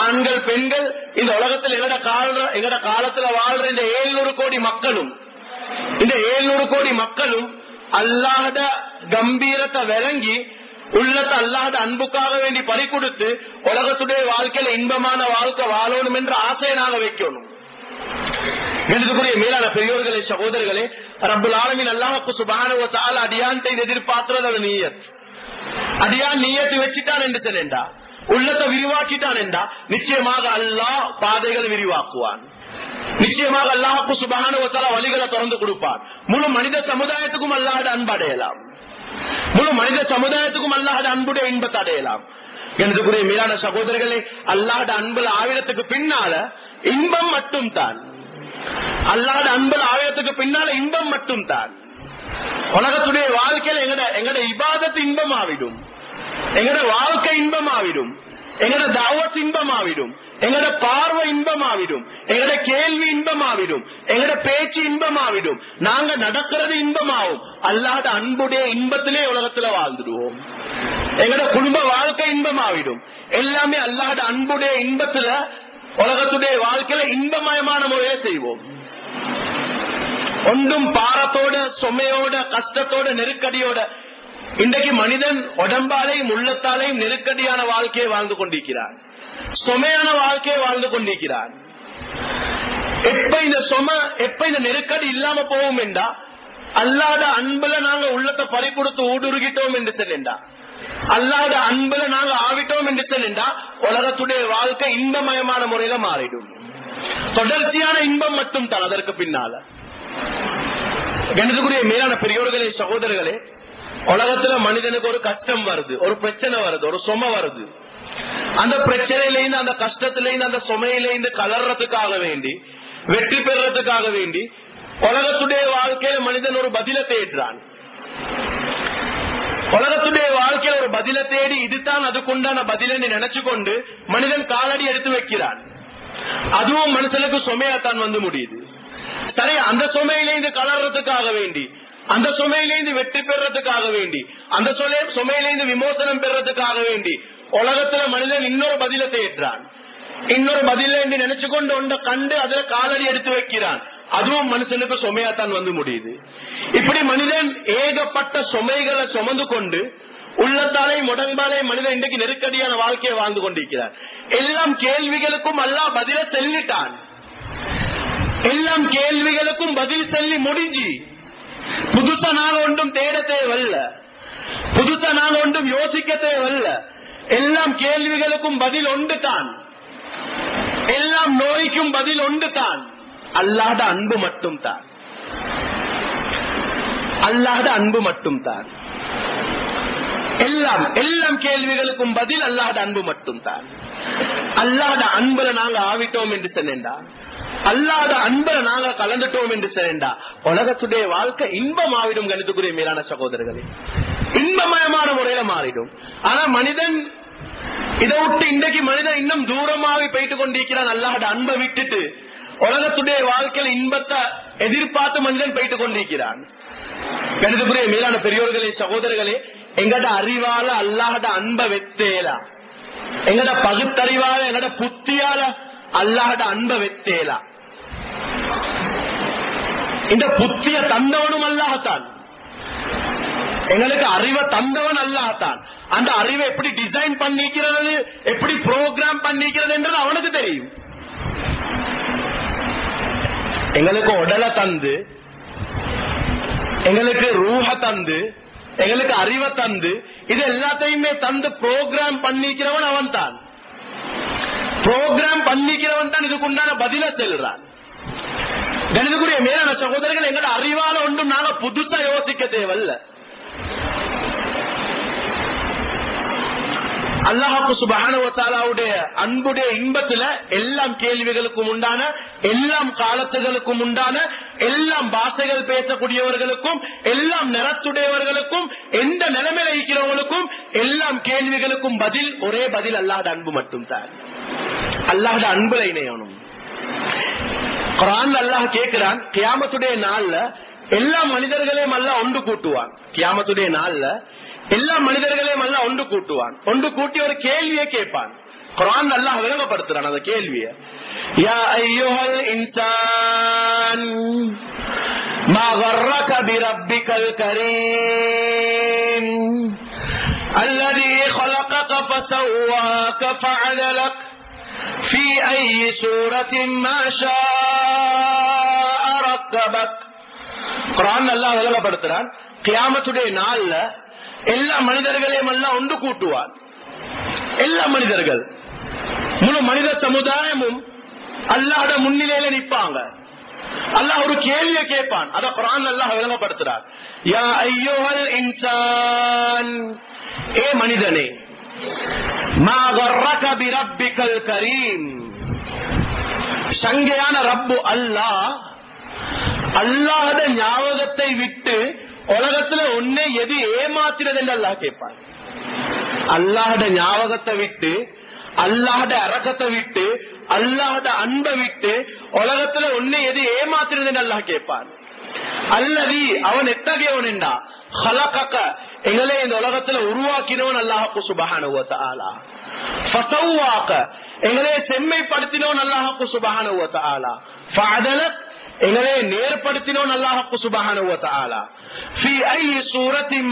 ஆண்கள் பெண்கள் இந்த உலகத்தில் எங்கட கால எங்கட காலத்துல வாழ்ற இந்த ஏழ்நூறு கோடி மக்களும் இந்த ஏழ்நூறு கோடி மக்களும் அல்லாத கம்பீரத்தை விளங்கி உள்ளத்தை அல்லாத அன்புக்காக வேண்டி பறி கொடுத்து உலகத்துடைய வாழ்க்கையில இன்பமான வாழ்க்கை வாழணும் என்ற ஆசையை நாங்க வைக்கணும். எழுதுக்குரிய மேலான பெரியோர்களே சகோதரர்களே ரப்புல் ஆலமின் அல்லாஹுக்கு சுபானுவ தால அடியான்ட்டை எதிர்பார்க்கிறது நீயத். அடியான் நீயத்தை வச்சுட்டான் என்று சொல்லேண்டா. உள்ளத்தை விரிவாக்கிட்டான் என்றா நிச்சயமாக அல்லாஹ் பாதைகள் விரிவாக்குவான். நிச்சயமாக அல்லாஹுக்கு சுபானுவ வழிகளை திறந்து கொடுப்பான். முழு மனித சமுதாயத்துக்கும் அல்லாஹ் அன்படையலாம் முழு மனித சமுதாயத்துக்கும் அல்லாஹ் அன்புடைய இன்பத்தை அடையலாம். எனதுக்குரிய மீதான சகோதரர்களே அல்லாஹ் அன்புல ஆயிரத்துக்கு பின்னால இன்பம் மட்டும் தான். அல்லாத அன்புல ஆயிரத்துக்கு பின்னால இன்பம் மட்டும் தான். உலகத்துடைய வாழ்க்கையில் எங்கட எங்கட இபாதத்து இன்பம் ஆவிடும் எங்கட வாழ்க்கை இன்பமாவிடும். எங்கட தாவத் இன்பமாவிடும். எங்கட பார்வை இன்பமாவிடும். எங்கட கேள்வி இன்பமாவிடும். எங்கட பேச்சு இன்பமாவிடும். நாங்க நடக்கிறது இன்பமாகும். அல்லாத அன்புடைய இன்பத்திலே உலகத்துல வாழ்ந்துடுவோம். எங்கட குடும்ப வாழ்க்கை இன்பமாவிடும். எல்லாமே அல்லாத அன்புடைய இன்பத்துல உலகத்துடைய வாழ்க்கையில இன்பமயமான முறையை செய்வோம். ஒன்றும் பாரத்தோட சுமையோட கஷ்டத்தோட நெருக்கடியோட இன்றைக்கு மனிதன் உடம்பாலையும் உள்ளத்தாலையும் நெருக்கடியான வாழ்க்கையை வாழ்ந்து கொண்டிருக்கிறான். சுமையான வாழ்க்கையை வாழ்ந்து கொண்டிருக்கிறான். எப்ப இந்த சும எப்ப இந்த நெருக்கடி இல்லாம போவோம் என்றா அல்லாத அன்புல நாங்க உள்ளத்தை பறிக்கொடுத்து ஊடுருகிட்டோம் என்று செல்லா அல்லாத அன்புல நாங்க ஆவிட்டோம் என்று செல்லா உலகத்துடைய வாழ்க்கை இன்பமயமான முறையில மாறிடும். தொடர்ச்சியான இன்பம் மட்டும் தான் அதற்கு பின்னால. கணத்துக்குரிய மேலான பெரியோர்களே சகோதரர்களே உலகத்துல மனிதனுக்கு ஒரு கஷ்டம் வருது ஒரு பிரச்சனை வருது ஒரு சும வருது. அந்த பிரச்சனையிலேருந்து அந்த கஷ்டத்திலேருந்து அந்த சுமையிலேருந்து கலர்றதுக்காக வேண்டி வெற்றி பெறறதுக்காக வேண்டி உலகத்துடைய வாழ்க்கையில மனிதன் ஒரு பதில தேடுறான். உலகத்துடைய வாழ்க்கையில ஒரு பதில தேடி இதுதான் அதுக்குண்டான பதிலன்னு நினைச்சு கொண்டு மனிதன் காலடி எடுத்து வைக்கிறான். அதுவும் மனுஷனுக்கு சுமையாத்தான் வந்து முடியுது. சரி அந்த சுமையிலேருந்து கலர்றதுக்காக வேண்டி அந்த சுமையிலேருந்து வெற்றி பெறறதுக்காக வேண்டி அந்த சுமையிலேருந்து விமோசனம் பெறதுக்காக வேண்டி உலகத்துல மனிதன் இன்னொரு பதில தேடுறான். இன்னொரு பதில என்று நினைச்சு கொண்டு ஒன்றை கண்டு அதுல காலடி எடுத்து வைக்கிறான். அதுவும் மனுஷனுக்கு சுமையாத்தான் வந்து முடியுது. இப்படி மனிதன் ஏகப்பட்ட சுமைகளை சுமந்து கொண்டு உள்ளத்தாலே முடங்காலே மனிதன் இன்றைக்கு நெருக்கடியான வாழ்க்கையை வாழ்ந்து கொண்டிருக்கிறார். எல்லாம் கேள்விகளுக்கும் அல்லா பதில செல்லிட்டான். எல்லாம் கேள்விகளுக்கும் பதில் சொல்லி முடிஞ்சு. புதுசா நாங்க ஒன்றும் தேட தேவையில்ல புதுசா நாங்க ஒன்றும் யோசிக்க தேவையில்ல எல்லாம் கேள்விகளுக்கும் பதில் ஒன்று தான். எல்லாம் நோய்க்கும் பதில் ஒன்று தான். அல்லாத அன்பு மட்டும் தான். அல்லாத அன்பு மட்டும் தான். எல்லாம் எல்லாம் கேள்விகளுக்கும் பதில் அல்லாத அன்பு மட்டும் தான். அல்லாத அன்புல நாங்க ஆவிட்டோம் என்று சொன்னேன்டா. அல்லாத அன்புல நாங்க கலந்துட்டோம் என்று சொன்னேன்டா உலகத்துடைய வாழ்க்கை இன்பம் ஆவிடும் கணித்துக்குரிய மேலான சகோதரர்களே. இன்பமயமான முறையில மாறிடும். ஆனா மனிதன் இதை விட்டு இன்றைக்கு மனிதன் இன்னும் தூரமாகி போயிட்டு கொண்டிருக்கிறான். அல்லாத அன்பை விட்டுட்டு உலகத்துடைய வாழ்க்கையில இன்பத்தை எதிர்பார்த்து மனிதன் போயிட்டு கொண்டிருக்கிறான். கணிதபுரிய மேலான பெரியோர்களே சகோதரர்களே எங்கட அறிவால அல்லாஹட அன்ப வெத்தேலா. எங்கட பகுத்தறிவால எங்கட புத்தியால அல்லாஹட அன்ப வெத்தேலா. இந்த புத்திய தந்தவனும் அல்லாஹத்தான் எங்களுக்கு அறிவை தந்தவன் அல்லாஹத்தான் அந்த அறிவை எப்படி டிசைன் பண்ணிக்கிறது எப்படி ப்ரோக்ராம் பண்ணிக்கிறது என்றது அவனுக்கு தெரியும். எங்களுக்கு உடலை தந்து எங்களுக்கு ரூஹ தந்து எங்களுக்கு அறிவை தந்து இது எல்லாத்தையுமே தந்து ப்ரோக்ராம் பண்ணிக்கிறவன் அவன் தான் ப்ரோக்ராம் பண்ணிக்கிறவன் தான் இதுக்குண்டான பதில செல்றான். கணிதக்குரிய மேலான சகோதரர்கள் எங்கட அறிவால ஒன்றும் நாங்க புதுசா யோசிக்க தேவையில்ல. அல்லாஹாக்கு சுபானுடைய அன்புடைய இன்பத்துல எல்லாம் கேள்விகளுக்கும் உண்டான எல்லாம் காலத்துகளுக்கும் உண்டான எல்லாம் பாஷைகள் பேசக்கூடியவர்களுக்கும் எல்லாம் நிறத்துடையவர்களுக்கும் எந்த நிலைமையில இருக்கிறவங்களுக்கும் எல்லாம் கேள்விகளுக்கும் பதில் ஒரே பதில் அல்லாஹ் அன்பு மட்டும் தான் அல்லாஹ் அன்புல இணையணும். குரான் அல்லாஹ் கேட்கிறான் கியாமத்துடைய நாள்ல எல்லா மனிதர்களையும் அல்ல ஒன்று கூட்டுவான் கியாமத்துடைய நாள்ல எல்லா மனிதர்களையும் அல்ல ஒன்று கூட்டுவான் ஒன்று கூட்டி ஒரு கேள்வியை கேட்பான் குரான் அல்லாஹ் விளங்கப்படுத்துறான் அந்த கேள்விய யா ஐயோஹல் இன்சான் ما غرك بربك الكريم الذي خلقك فسواك فعدلك في أي سورة ما شاء ركبك குரான் அல்லாஹ் விளங்கப்படுத்துறான் கியாமத்துடைய நாள்ல எல்லா மனிதர்களையும் எல்லாம் ஒன்று கூட்டுவார் எல்லா மனிதர்கள் முழு மனித சமுதாயமும் அல்லாஹ்ட முன்னிலையில நிப்பாங்க அல்லாஹ் ஒரு கேள்வியை கேட்பான் அத குரான் அல்லாஹ் விளங்கப்படுத்துறார் யா ஐயோஹல் இன்சான் ஏ மனிதனே மா கர்ரக பிரப்பிக்கல் கரீம். சங்கையான ரப்பு அல்லாஹ் அல்லாஹத ஞாபகத்தை விட்டு உலகத்துல ஒன்னே எது ஏமாத்தினது என்று அல்லாஹ் கேட்பான். அல்லாஹட ஞாபகத்தை விட்டு அல்லாஹட அரக்கத்தை விட்டு அல்லாஹட அன்பை விட்டு உலகத்துல ஒன்னே எது ஏமாத்தினது என்று அல்லாஹ் கேட்பான். அல்லதி அவன் எத்தகையவன் என்றா? ஹலகக்க எங்களை இந்த உலகத்துல உருவாக்கினவன் அல்லாஹப்பு சுபகானுவாக்க தஆலா ஃபசவ்வாக எங்களை செம்மைப்படுத்தினவன் அல்லாஹு சுபஹானுவ தஆலா ஃபஅதலக் எங்களை நேர்படுத்தினோன் அல்லாஹு சுபஹானுவ சூரத்தின்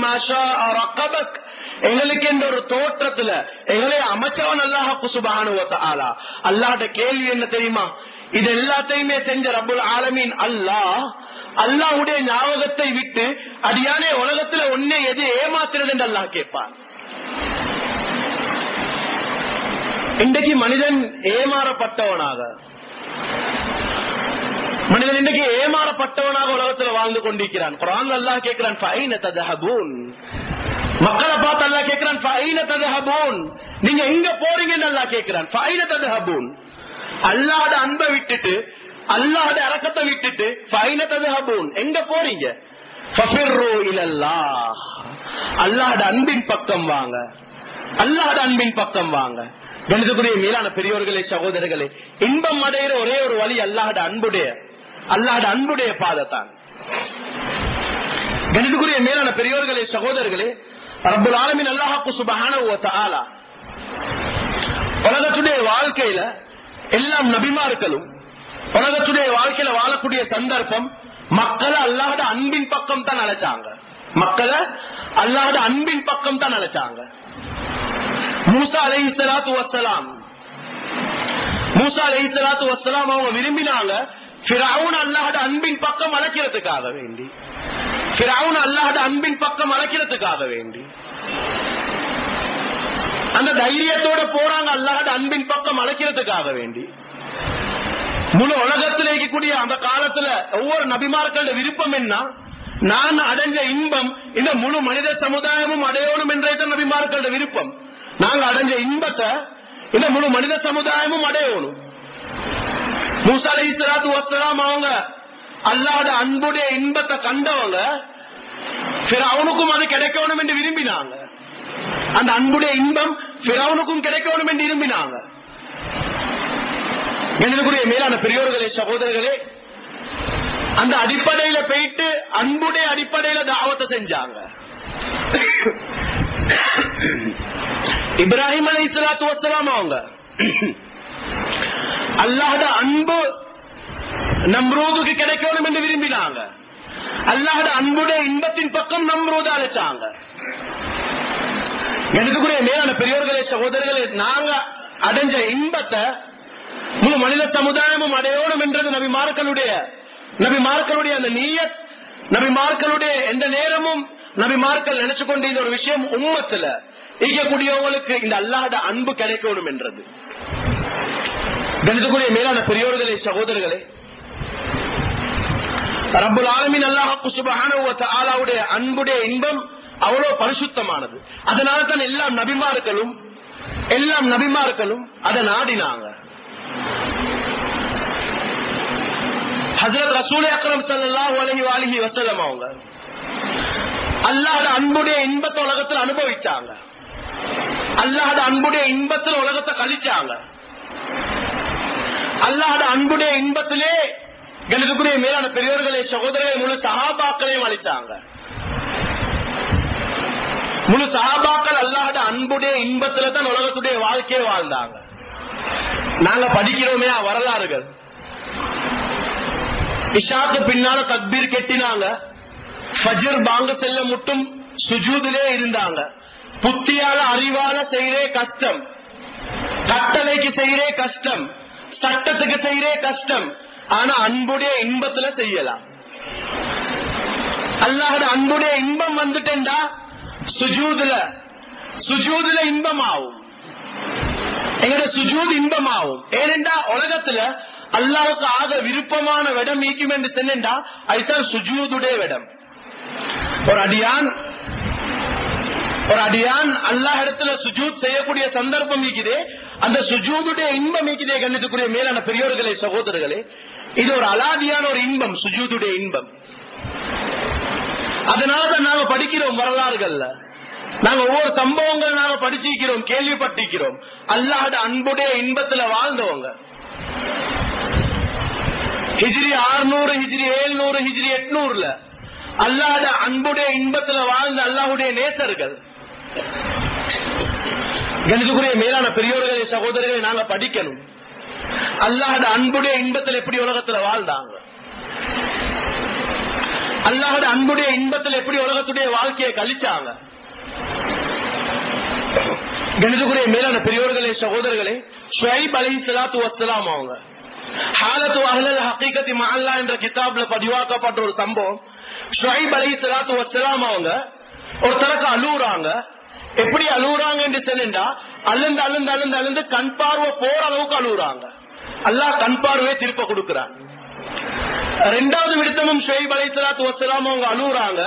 எங்களுக்கு என்ற ஒரு தோற்றத்துல எங்களை அமைச்சவன் அல்லாஹு சுபஹானுவ ஆலா அல்லாஹ்ட கேள்வி என்ன தெரியுமா? இது எல்லாத்தையுமே செஞ்ச ரபுல் ஆலமீன் அல்லாஹ் அல்லாஹ்வுடைய ஞாபகத்தை விட்டு அடியானே உலகத்துல ஒன்னே எது ஏமாத்துறது என்று அல்லாஹ் கேட்பார். இன்றைக்கு மனிதன் ஏமாறப்பட்டவனாக. மனிதன் இன்றைக்கு ஏமாறப்பட்டவனாக உலகத்துல வாழ்ந்து கொண்டிருக்கிறான். குரான் அல்லாஹ் கேட்கிறான் மக்களை பார்த்து அல்லாஹ் கேட்கிறான் நீங்க எங்க போறீங்கன்னு அல்லாஹ் கேட்கிறான் அல்லாத அன்பை விட்டுட்டு அல்லாத அரக்கத்தை விட்டுட்டு பைனத்தது ஹபூன் எங்க போறீங்க? ஃபஃபிர்ரு அல்லாஹ்ட அன்பின் பக்கம் வாங்க. அல்லாஹ்ட அன்பின் பக்கம் வாங்க. கணிதக்குரிய மீதான பெரியோர்களே சகோதரர்களே இன்பம் அடைகிற ஒரே ஒரு வழி அல்லாஹ்ட அன்புடைய அல்லாஹ்ட அன்புடைய பாதத்தான். கணிதக்குரிய மேலான பெரியோர்களே சகோதரர்களே ரப்புல் ஆலமின் அல்லாஹாக்கு சுபஹான தஆலா. உலகத்துடைய வாழ்க்கையில எல்லாம் நபிமார்களும் உலகத்துடைய வாழ்க்கையில வாழக்கூடிய சந்தர்ப்பம் மக்களை அல்லாஹ்ட அன்பின் பக்கம் தான் அழைச்சாங்க. மக்களை அல்லாஹ்ட அன்பின் பக்கம் தான் அழைச்சாங்க. மூசா அலை சலாத்து வசலாம் மூசா அலை சலாத்து வசலாம் அவங்க விரும்பினாங்க பிராவுன் அல்லாஹோட அன்பின் பக்கம் அழைக்கிறதுக்காக வேண்டி. பிராவுன் அல்லாஹோட அன்பின் பக்கம் அழைக்கிறதுக்காக வேண்டி. அந்த தைரியத்தோட போறாங்க அல்லாஹட அன்பின் பக்கம் அழைக்கிறதுக்காக வேண்டி. முழு உலகத்தில் இருக்கக்கூடிய அந்த காலத்துல ஒவ்வொரு நபிமார்களோட விருப்பம் என்ன? நான் அடைஞ்ச இன்பம் இந்த முழு மனித சமுதாயமும் அடையணும் என்றே தான் நபிமார்களோட விருப்பம். நாங்க அடைஞ்ச இன்பத்தை இந்த முழு மனித சமுதாயமும் அடையணும். மூசா அலை சலாத்து வசலாம் அவங்க அல்லாட அன்புடைய இன்பத்தை கண்டவங்க அவனுக்கும் அது கிடைக்கணும் என்று விரும்பினாங்க. அந்த அன்புடைய இன்பம் பிறவனுக்கும் கிடைக்கணும் என்று விரும்பினாங்க. எங்களுக்குரிய மேலான பெரியோர்களே சகோதரர்களே அந்த அடிப்படையில போயிட்டு அன்புடைய அடிப்படையில தாவத்தை செஞ்சாங்க. இப்ராஹிம் அலை இஸ்லாத்து வசலாம் அவங்க. அல்லாஹட அன்பு நம்ரோதுக்கு கிடைக்கணும் என்று விரும்பினாங்க. அல்லாஹட அன்புடைய இன்பத்தின் பக்கம் நம்ரோது அழைச்சாங்க. எனக்குரிய மேலான பெரியோர்களே சகோதரர்களே நாங்க அடைஞ்ச இன்பத்தை முழு மனித சமுதாயமும் அடையணும் என்றது நபி நபிமார்களுடைய நபி அந்த நீயத் நபிமார்களுடைய எந்த நேரமும் நபிமார்கள் நினைச்சு கொண்டு இந்த ஒரு விஷயம் உண்மத்துல இருக்கக்கூடியவங்களுக்கு இந்த அல்லாத அன்பு கிடைக்கணும் என்றது. கணிதக்கூடிய மேலான பெரியோர்களே சகோதரர்களே ரபுல் ஆலமின் அல்லாஹு சுபஹானஹு வ அன்புடைய இன்பம் அவ்வளவு பரிசுத்தமானது. அதனால தான் எல்லா நபிமார்களும் எல்லாம் நபிமார்களும் அதை நாடினாங்க. ஹசரத் ரசூல் அக்ரம் சல்லாஹ் அலைஹி வஆலிஹி வசலம் அவங்க அல்லாஹ் அன்புடைய இன்பத்தை உலகத்தில் அனுபவிச்சாங்க. அல்லாஹ் அன்புடைய இன்பத்தில் உலகத்தை கழிச்சாங்க. அல்லாஹ்ட அன்புடைய இன்பத்திலே கணிதக்குரிய மேலான பெரியோர்களே சகோதரர்களை முழு சகாபாக்களையும் அழிச்சாங்க முழு சகாபாக்கள் அல்லாஹ்ட அன்புடைய இன்பத்துல தான் உலகத்துடைய வாழ்க்கையை வாழ்ந்தாங்க. நாங்க படிக்கிறோமே வரலாறுகள். இஷாக்கு பின்னால தக்பீர் கெட்டினாங்க. ஃபஜிர் பாங்க செல்ல மட்டும் சுஜூதிலே இருந்தாங்க. புத்தியால அறிவால செய்யறே கஷ்டம். கட்டளைக்கு செய்யறே கஷ்டம். சட்டத்துக்கு செய்யறே கஷ்டம். ஆனா அன்புடைய இன்பத்துல செய்யலாம். அல்லாஹோட அன்புடைய இன்பம் வந்துட்டேன்டா சுஜூதுல. சுஜூதுல இன்பம் ஆகும் எங்கட சுஜூத் இன்பமாகும். ஏனென்றா உலகத்துல அல்லாவுக்கு ஆக விருப்பமான விடம் ஈக்கும் என்று சொன்னா அதுதான் சுஜூதுடைய விடம். ஒரு அடியான் ஒரு அடியான் அல்லாஹ் இடத்துல சுஜூத் செய்யக்கூடிய சந்தர்ப்பம் இருக்குது அந்த சுஜூதுடைய இன்பம் இருக்குதே கண்ணித்துக்குரிய மேலான பெரியோர்களே சகோதரர்களே. இது ஒரு அலாதியான ஒரு இன்பம் சுஜூதுடைய இன்பம். அதனாலதான் நாங்க படிக்கிறோம் வரலாறுகள்ல. நாங்க ஒவ்வொரு சம்பவங்கள் நாங்க படிச்சிருக்கிறோம் கேள்விப்பட்டிருக்கிறோம். அல்லாட அன்புடைய இன்பத்துல வாழ்ந்தவங்க. ஹிஜ்ரி ஆறுநூறு ஹிஜ்ரி ஏழ்நூறு ஹிஜ்ரி எட்நூறுல அல்லாட அன்புடைய இன்பத்துல வாழ்ந்த அல்லாஹுடைய நேசர்கள். கணிதக்குரிய மேலான பெரியோர்களே சகோதரர்களை நாங்க படிக்கணும். அல்லாஹட அன்புடைய இன்பத்தில் எப்படி உலகத்துல வாழ்ந்தாங்க? அல்லாஹோட அன்புடைய இன்பத்தில் எப்படி உலகத்துடைய வாழ்க்கையை கழிச்சாங்க? கணிதக்குரிய மேலான பெரியோர்களே சகோதரர்களே ஷுவைப் அலி சலாத்து வசலாம் அவங்க. ஹாலத்து அஹ்லல் ஹக்கீகத்தி மஹல்லா என்ற கிதாப்ல பதிவாக்கப்பட்ட ஒரு சம்பவம். ஷுவைப் அலி சலாத்து வசலாம் அவங்க ஒரு தரக்கு அழுகுறாங்க எப்படி அழுகுறாங்க என்று சொல்லிண்டா அழுந்து அழுந்து அழுந்து அழுந்து கண் பார்வை போற அளவுக்கு அழுகுறாங்க அல்லாஹ் கண் பார்வையை திருப்ப கொடுக்கிறான். ரெண்டாவது விடுத்தமும் ஷுவைப் அலி சலாத்து வசலாம் அவங்க அழுகுறாங்க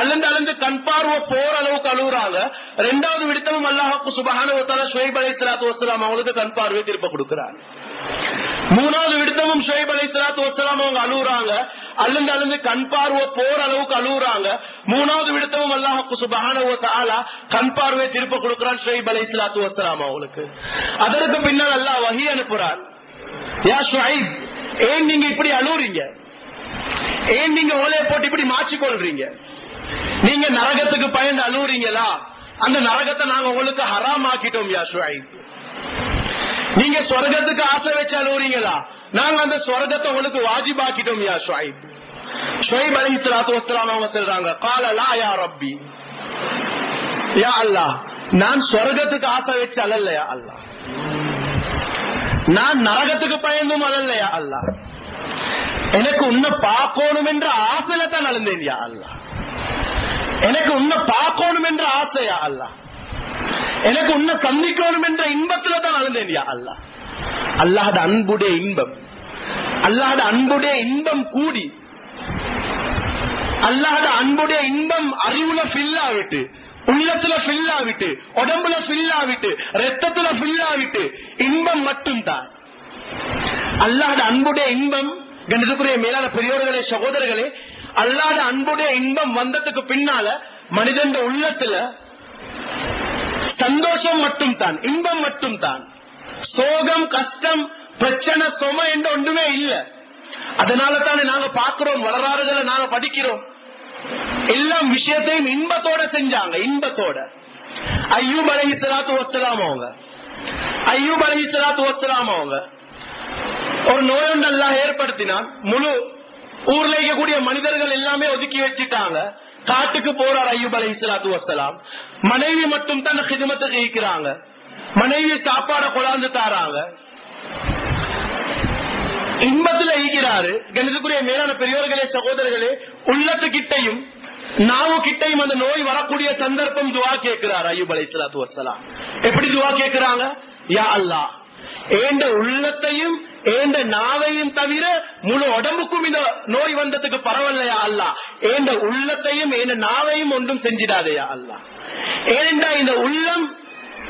அழுந்து அழுந்து கண் பார்வை போற அளவுக்கு அழுகுறாங்க ரெண்டாவது விடுத்தமும் அல்லாஹாக்கு சுபஹான ஷுவைப் அலி சலாத்து வசலாம் அவங்களுக்கு கண் பார்வையை திருப்ப கொடுக்கிறாங்க. மூணாவது விடுத்தமும் ஷுவைப் அலி சலாத்து வசலாம் அவங்க அழுகுறாங்க அழுந்து அழுந்து கண் பார்வை போற அளவுக்கு அழுகுறாங்க மூணாவது விடுத்தமும் அல்லாஹாக்கு சுபஹான தாலா கண் பார்வையை திருப்ப கொடுக்கிறான் ஷுவைப் அலி சலாத்து வசலாம் அவங்களுக்கு. அதற்கு பின்னால் அல்லாஹ் வகி அனுப்புறான். யா ஷுவைப் ஏன் நீங்க இப்படி அழுகுறீங்க ஏன் நீங்க ஓலைய போட்டு இப்படி மாற்றி கொள்றீங்க நீங்க நரகத்துக்கு பயந்து அழுவுறீங்களா? அந்த நரகத்தை நாங்க உங்களுக்கு ஹராம் ஆக்கிட்டோம் யாசுவாய் நீங்க சொர்க்கத்துக்கு ஆசை வச்சு அழுவுறீங்களா? நாங்க அந்த சொர்க்கத்தை உங்களுக்கு வாஜிபாக்கிட்டோம் யா ஷுவைப் ஷுவைப் அலி சலாத்து வசலாம் அவங்க சொல்றாங்க காலலா யா ரப்பி. யா அல்லா நான் சொர்க்கத்துக்கு ஆசை வச்சு அழல்லையா அல்லா நான் நரகத்துக்கு பயந்தும் அழல்லையா அல்லா எனக்கு உன்னை பார்க்கணும் என்ற ஆசையில தான் நடந்தேன் யா அல்லா எனக்கு உன்னை பார்க்கணும் என்ற ஆசையா அல்லா எனக்கு உன்னை சந்திக்கணும் என்ற இன்பத்துல தான் நடந்தேன் யா அல்லா அல்லாத அன்புடைய இன்பம். அல்லாத அன்புடைய இன்பம் கூடி அல்லாத அன்புடைய இன்பம் அறிவுல ஃபில்லா விட்டு உள்ளத்துல ஃபில்லா விட்டு உடம்புல ஃபில்லா விட்டு ரத்தத்துல ஃபில்லா விட்டு இன்பம் மட்டும்தான். அல்லாத அன்புடைய இன்பம் கணிதக்குரிய மேலான பெரியோர்களே சகோதரர்களே அல்லாத அன்புடைய இன்பம் வந்ததுக்கு பின்னால மனிதன் உள்ளத்துல சந்தோஷம் மட்டும் தான் இன்பம் மட்டும் தான். சோகம் கஷ்டம் பிரச்சனை சொம என்று ஒன்றுமே இல்ல. அதனால தானே நாங்க பாக்குறோம் வரலாறுகளை நாங்க படிக்கிறோம். எல்லாம் விஷயத்தையும் இன்பத்தோட செஞ்சாங்க இன்பத்தோட. ஐயூப் அலஹி சலாத்து வசலாம் அவங்க. ஐயூப் அலஹி சலாத்து வசலாம் அவங்க. ஒரு நோயொன்று எல்லாம் ஏற்படுத்தினான் முழு ஊர்ல இருக்கக்கூடிய மனிதர்கள் எல்லாமே ஒதுக்கி வச்சுட்டாங்க. காட்டுக்கு போறார் ஐயூப் அலி இஸ்லாத்து வசலாம் மனைவி மட்டும் தான் ஹிதமத்தை ஜெயிக்கிறாங்க. மனைவி சாப்பாட கொண்டாந்து தாராங்க. இன்பத்துல ஈகிறாரு. கணிதக்குரிய மேலான பெரியோர்களே சகோதரர்களே உள்ளத்துக்கிட்டையும் நாவு கிட்டையும் அந்த நோய் வரக்கூடிய சந்தர்ப்பம் துவா கேட்கிறார் ஐயூப் அலி இஸ்லாத்து வசலாம் எப்படி துவா கேட்கிறாங்க? யா அல்லா ஏண்ட உள்ளத்தையும் ஏண்ட நாவையும் தவிர முழு உடம்புக்கும் இந்த நோய் வந்ததுக்கு பரவாயில்லையா அல்லா ஏண்ட உள்ளத்தையும் ஏண்ட நாவையும் ஒன்றும் செஞ்சிடாதையா அல்லா ஏனென்றா இந்த உள்ளம்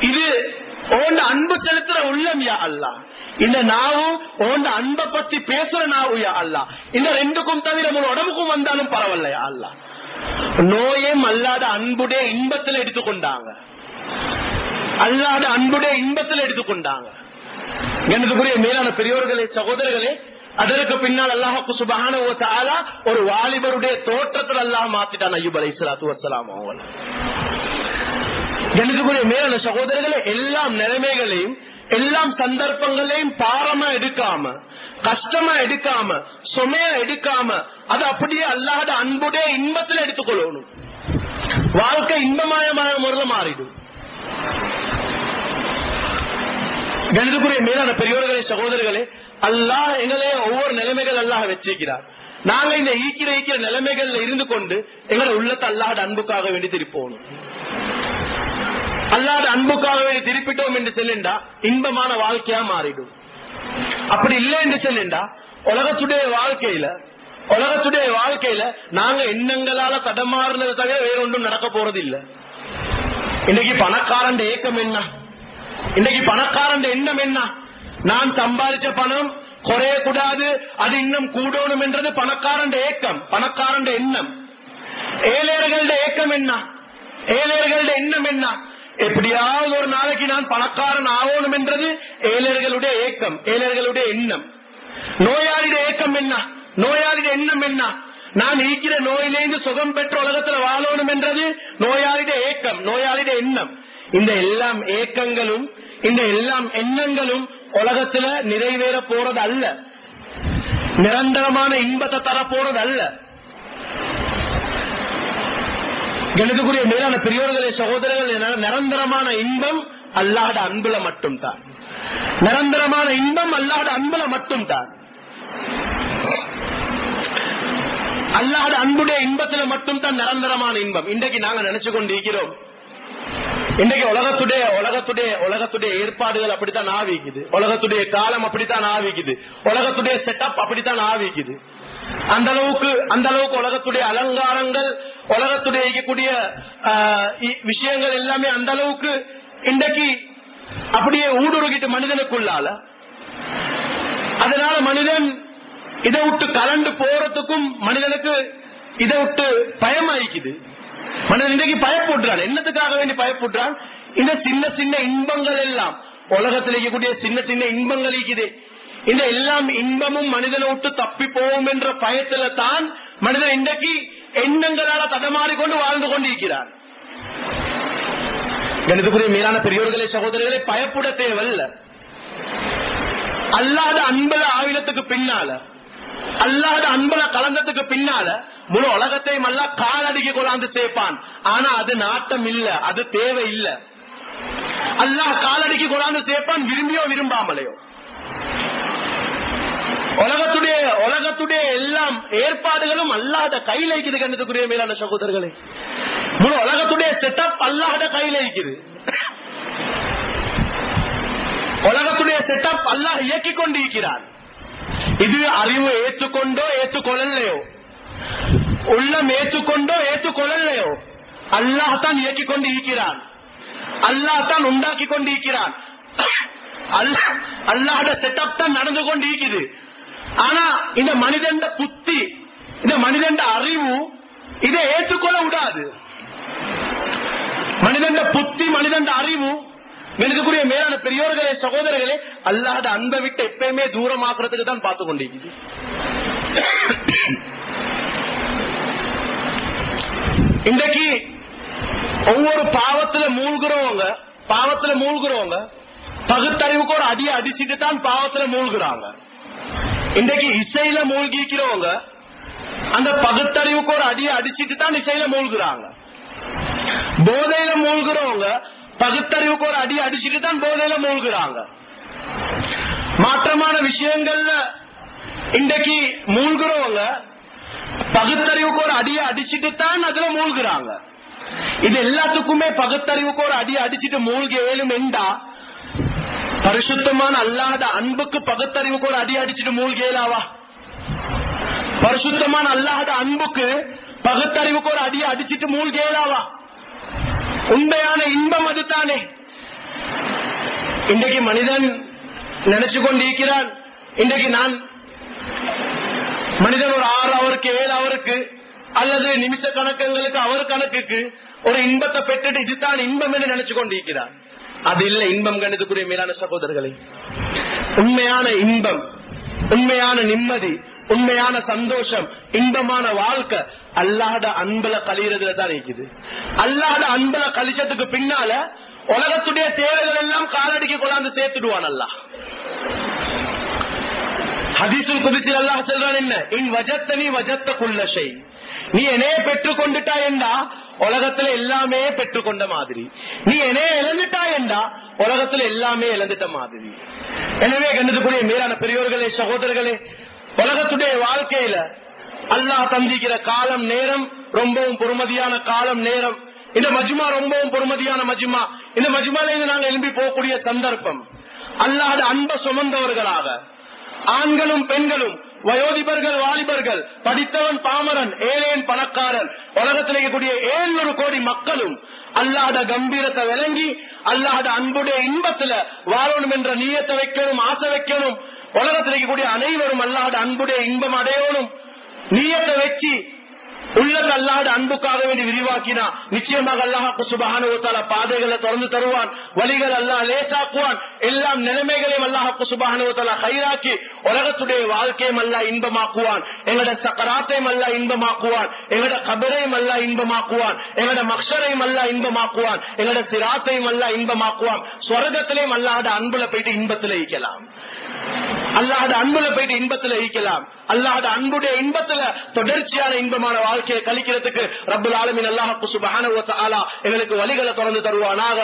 இது ஓண்ட அன்பு செலுத்துற உள்ளம் யா அல்லா இந்த நாவும் ஓண்ட அன்பை பத்தி பேசுற நாவு யா அல்லா இந்த ரெண்டுக்கும் தவிர முழு உடம்புக்கும் வந்தாலும் பரவாயில்லையா அல்லா நோயும் அல்லாத அன்புடைய இன்பத்தில் எடுத்துக்கொண்டாங்க. அல்லாத அன்புடைய இன்பத்தில் எடுத்துக்கொண்டாங்க. எனக்குரிய மேலான பெரியோர்களே சகோதரர்களே அதற்கு பின்னால் அல்லாஹு சுபஹான ஒரு வாலிபருடைய தோற்றத்தில் அல்லாஹ் மாத்திட்டான் ஐயூப் அலை சலாத்து வசலாம் அவங்கள மேலான சகோதரர்களே எல்லாம் நிலைமைகளையும் எல்லாம் சந்தர்ப்பங்களையும் பாரமா எடுக்காம கஷ்டமா எடுக்காம சுமையா எடுக்காம அது அப்படியே அல்லாத அன்புடைய இன்பத்தில் எடுத்துக்கொள்ளணும். வாழ்க்கை இன்பமயமான முறையில் மாறிடும். கணிதக்குரிய மேலான பெரியோர்களே சகோதரர்களே அல்லாஹ் எங்களே ஒவ்வொரு நிலைமைகள் அல்லாஹ் வச்சிருக்கிறார். நாங்க இந்த ஈக்கிற ஈக்கிற நிலைமைகள்ல இருந்து கொண்டு எங்களை உள்ளத்தை அல்லாஹ் அன்புக்காக வேண்டி திருப்போணும். அல்லாத அன்புக்காக வேண்டி திருப்பிட்டோம் என்று சொல்லிண்டா இன்பமான வாழ்க்கையா மாறிடும். அப்படி இல்லை என்று சொல்லிண்டா உலகத்துடைய வாழ்க்கையில உலகத்துடைய வாழ்க்கையில நாங்க எண்ணங்களால தடமாறுனது தவிர வேற ஒன்றும் நடக்க போறது இல்லை இன்னைக்கு பணக்காரன் ஏக்கம் என்ன? இன்னைக்கு பணக்காரன் எண்ணம் என்ன? நான் சம்பாதிச்ச பணம் குறையக்கூடாது அது இன்னும் கூடணும் என்றது பணக்காரன் ஏக்கம் பணக்காரன் எண்ணம். ஏழையர்கள ஏக்கம் என்ன? ஏழையர்கள எண்ணம் என்ன? எப்படியாவது ஒரு நாளைக்கு நான் பணக்காரன் ஆகணும் என்றது ஏழையர்களுடைய ஏக்கம் ஏழையர்களுடைய எண்ணம். நோயாளிட ஏக்கம் என்ன? நோயாளிட எண்ணம் என்ன? நான் நீக்கிற நோயிலேந்து சுகம் பெற்ற உலகத்துல வாழணும் என்றது நோயாளிட ஏக்கம் நோயாளிட எண்ணம். இந்த எல்லாம் ஏக்கங்களும் இந்த எல்லாம் எண்ணங்களும் உலகத்துல நிறைவேற போறது அல்ல நிரந்தரமான இன்பத்தை தர போறது அல்ல கணிதக்குரிய மேலான பெரியோர்களே சகோதரர்கள் நிரந்தரமான இன்பம் அல்லாத அன்புல மட்டும்தான். நிரந்தரமான இன்பம் அல்லாத அன்புல மட்டும்தான். அல்லாத அன்புடைய இன்பத்துல மட்டும்தான் நிரந்தரமான இன்பம். இன்றைக்கு நாங்க நினைச்சு கொண்டிருக்கிறோம் இன்றைக்கு உலகத்துடைய உலகத்துடைய உலகத்துடைய ஏற்பாடுகள் அப்படித்தான் ஆவிக்குது. உலகத்துடைய காலம் அப்படித்தான் ஆவிக்குது. உலகத்துடைய செட்டப் அப்படித்தான் ஆவிக்குது. அந்த அளவுக்கு அந்த அளவுக்கு உலகத்துடைய அலங்காரங்கள் உலகத்துடைய இருக்கக்கூடிய விஷயங்கள் எல்லாமே அந்த அளவுக்கு இன்றைக்கு அப்படியே ஊடுருகிட்டு மனிதனுக்குள்ளால. அதனால மனிதன் இதை விட்டு கலண்டு போறதுக்கும் மனிதனுக்கு இதை விட்டு பயமாயிக்குது. மனிதன் இன்றைக்கு பயப்படுறான் என்னத்துக்காக வேண்டி பயப்படுறான் இந்த சின்ன சின்ன இன்பங்கள் எல்லாம். உலகத்தில் இருக்கக்கூடிய சின்ன சின்ன இன்பங்கள் இருக்குது. இந்த எல்லாம் இன்பமும் மனிதனை விட்டு தப்பி போவோம் என்ற பயத்துல தான் மனிதன் இன்றைக்கு எண்ணங்களால தடமாறிக்கொண்டு வாழ்ந்து கொண்டிருக்கிறார் கணிதக்குரிய மேலான பெரியோர்களே சகோதரர்களை பயப்பட தேவையில்ல. அல்லாத அன்பல ஆயுதத்துக்கு பின்னால அல்லாத அன்பல கலந்ததுக்கு பின்னால முழு உலகத்தையும் அல்ல காலடிக்கு கொள்ளாந்து சேர்ப்பான். ஆனா அது நாட்டம் இல்ல அது தேவை இல்ல. அல்லாஹ் காலடிக்கு கொள்ளாந்து சேர்ப்பான் விரும்பியோ விரும்பாமலையோ. உலகத்துடைய உலகத்துடைய எல்லாம் ஏற்பாடுகளும் அல்லாத கையில் இருக்குது கண்டதுக்குரிய மேலான சகோதரர்களே. முழு உலகத்துடைய செட்டப் அல்லாத கையில் இருக்குது உலகத்துடைய செட்டப் அல்லாஹ் இயக்கிக் கொண்டிருக்கிறார். இது அறிவு ஏற்றுக்கொண்டோ ஏற்றுக்கொள்ளலையோ? உள்ளம் ஏற்றுக்கொண்டோ ஏற்றுக்கொள்ளலையோ? அல்லாஹ் இயக்கிக் கொண்டு இருக்கிறான் அல்லாஹ் உண்டாக்கி கொண்டு இருக்கிறான் அல்லாஹோட செட்டப் தான் நடந்து கொண்டு இருக்குது ஆனா இந்த மனிதன் புத்தி இந்த மனிதன் அறிவு இதை ஏற்றுக்கொள்ள விடாது. மனிதன் புத்தி மனிதன் அறிவு இருக்கக்கூடிய மேலான பெரியோர்களே சகோதரர்களே அல்லாத அன்பை விட்டு எப்பயுமே தூரமாக்குறதுக்கு தான் பார்த்து கொண்டிருக்குது இன்றைக்கு ஒவ்வொரு பாவத்துல மூழ்கிறவங்க பாவத்துல மூழ்கிறவங்க பகுத்தறிவுக்கு ஒரு அடியை அடிச்சுட்டு தான் பாவத்துல மூழ்கிறாங்க. இன்றைக்கு இசையில மூழ்கிக்கிறவங்க அந்த பகுத்தறிவுக்கு ஒரு அடியை அடிச்சுட்டு தான் இசையில மூழ்கிறாங்க. போதையில மூழ்கிறவங்க பகுத்தறிவுக்கு ஒரு அடி அடிச்சுட்டு தான் போதையில மூழ்கிறாங்க. மாற்றமான விஷயங்கள்ல இன்றைக்கு மூழ்கிறவங்க பகுத்தறிவுக்கு ஒரு அடியை அடிச்சுட்டு தான் அதுல மூழ்கிறாங்க. இது எல்லாத்துக்குமே பகுத்தறிவுக்கு ஒரு அடியை அடிச்சுட்டு மூழ்கி ஏழும் என்றா பரிசுத்தமான அல்லாத அன்புக்கு பகுத்தறிவுக்கு ஒரு அடி அடிச்சுட்டு மூழ்கேலாவா பரிசுத்தமான அல்லாத அன்புக்கு பகுத்தறிவுக்கு ஒரு அடி அடிச்சிட்டு மூழ்கேலாவா உண்மையான இன்பம் அதுதானே. இன்றைக்கு மனிதன் நினைச்சு கொண்டிருக்கிறான் இன்றைக்கு நான் மனிதன் ஒரு ஆறு அவருக்கு ஏழு அவருக்கு அல்லது நிமிஷ கணக்குங்களுக்கு அவர் கணக்குக்கு ஒரு இன்பத்தை பெற்றுட்டு இதுதான் இன்பம் என்று நினைச்சு கொண்டிருக்கிறார் அது இல்லை இன்பம் கண்டதுக்குரிய மேலான சகோதரர்களே. உண்மையான இன்பம் உண்மையான நிம்மதி உண்மையான சந்தோஷம் இன்பமான வாழ்க்கை அல்லாத அன்பல கழியறதுல தான் இருக்குது. அல்லாத அன்பல கழிச்சதுக்கு பின்னால உலகத்துடைய தேவைகள் எல்லாம் காலடிக்கு கொண்டாந்து சேர்த்துடுவான் அல்லா ஹதீசுல் குதிசில் அல்லாஹ் சொல்றான் என்ன? இன் வஜத்தனி வஜத்த குல்லஷை நீ என்னைய பெற்றுக் கொண்டுட்டா என்றா? உலகத்துல எல்லாமே பெற்றுக்கொண்ட மாதிரி. நீ என்னைய இழந்துட்டா என்றா? உலகத்துல எல்லாமே இழந்துட்ட மாதிரி. எனவே கண்டதுக்குரிய மேலான பெரியோர்களே சகோதரர்களே உலகத்துடைய வாழ்க்கையில அல்லாஹ் தந்திக்கிற காலம் நேரம் ரொம்பவும் பொறுமதியான காலம் நேரம். இந்த மஜ்மா ரொம்பவும் பொறுமதியான மஜ்மா. இந்த மஜ்மால இருந்து நாங்கள் எழும்பி போகக்கூடிய சந்தர்ப்பம். அல்லாத அன்ப சுமந்தவர்களாக ஆண்களும் பெண்களும் வயோதிபர்கள் வாலிபர்கள் படித்தவன் பாமரன் ஏழையன் பணக்காரன் உலகத்தில் இருக்கக்கூடிய ஏழ்நூறு கோடி மக்களும் அல்லாத கம்பீரத்தை விளங்கி அல்லாத அன்புடைய இன்பத்துல வாழணும் என்ற நீயத்தை வைக்கணும் ஆசை வைக்கணும். உலகத்தில் இருக்கக்கூடிய அனைவரும் அல்லாத அன்புடைய இன்பம் அடையணும். நீயத்தை வச்சு உள்ளத்தை அல்லாத அன்புக்காக வேண்டி விரிவாக்கினா நிச்சயமாக அல்லாஹாக்கு சுபகானுவத்தால பாதைகளை திறந்து தருவான் வழிகள் அல்லாஹ் லேசாக்குவான் எல்லாம் நிலைமைகளையும் அல்லாஹாக்கு சுபகானுவத்தால கைராக்கி உலகத்துடைய வாழ்க்கையும் அல்ல இன்பமாக்குவான் எங்களோட சக்கராத்தையும் அல்ல இன்பமாக்குவான் எங்களோட கபரையும் அல்ல இன்பமாக்குவான் எங்களோட மக்ஷரையும் அல்ல இன்பமாக்குவான் எங்களோட சிராத்தையும் அல்ல இன்பமாக்குவான் சொர்க்கத்திலையும் அல்லாத அன்புல போயிட்டு இன்பத்தில் வைக்கலாம் அல்லாத அன்புல போயிட்டு இன்பத்துல ஈக்கலாம் அல்லாத அன்புடைய இன்பத்துல தொடர்ச்சியான இன்பமான வாழ்க்கையை கழிக்கிறதுக்கு ரப்புல் ஆலமின் அல்லாஹ் சுபஹானஹு எங்களுக்கு வழிகளை திறந்து தருவானாக.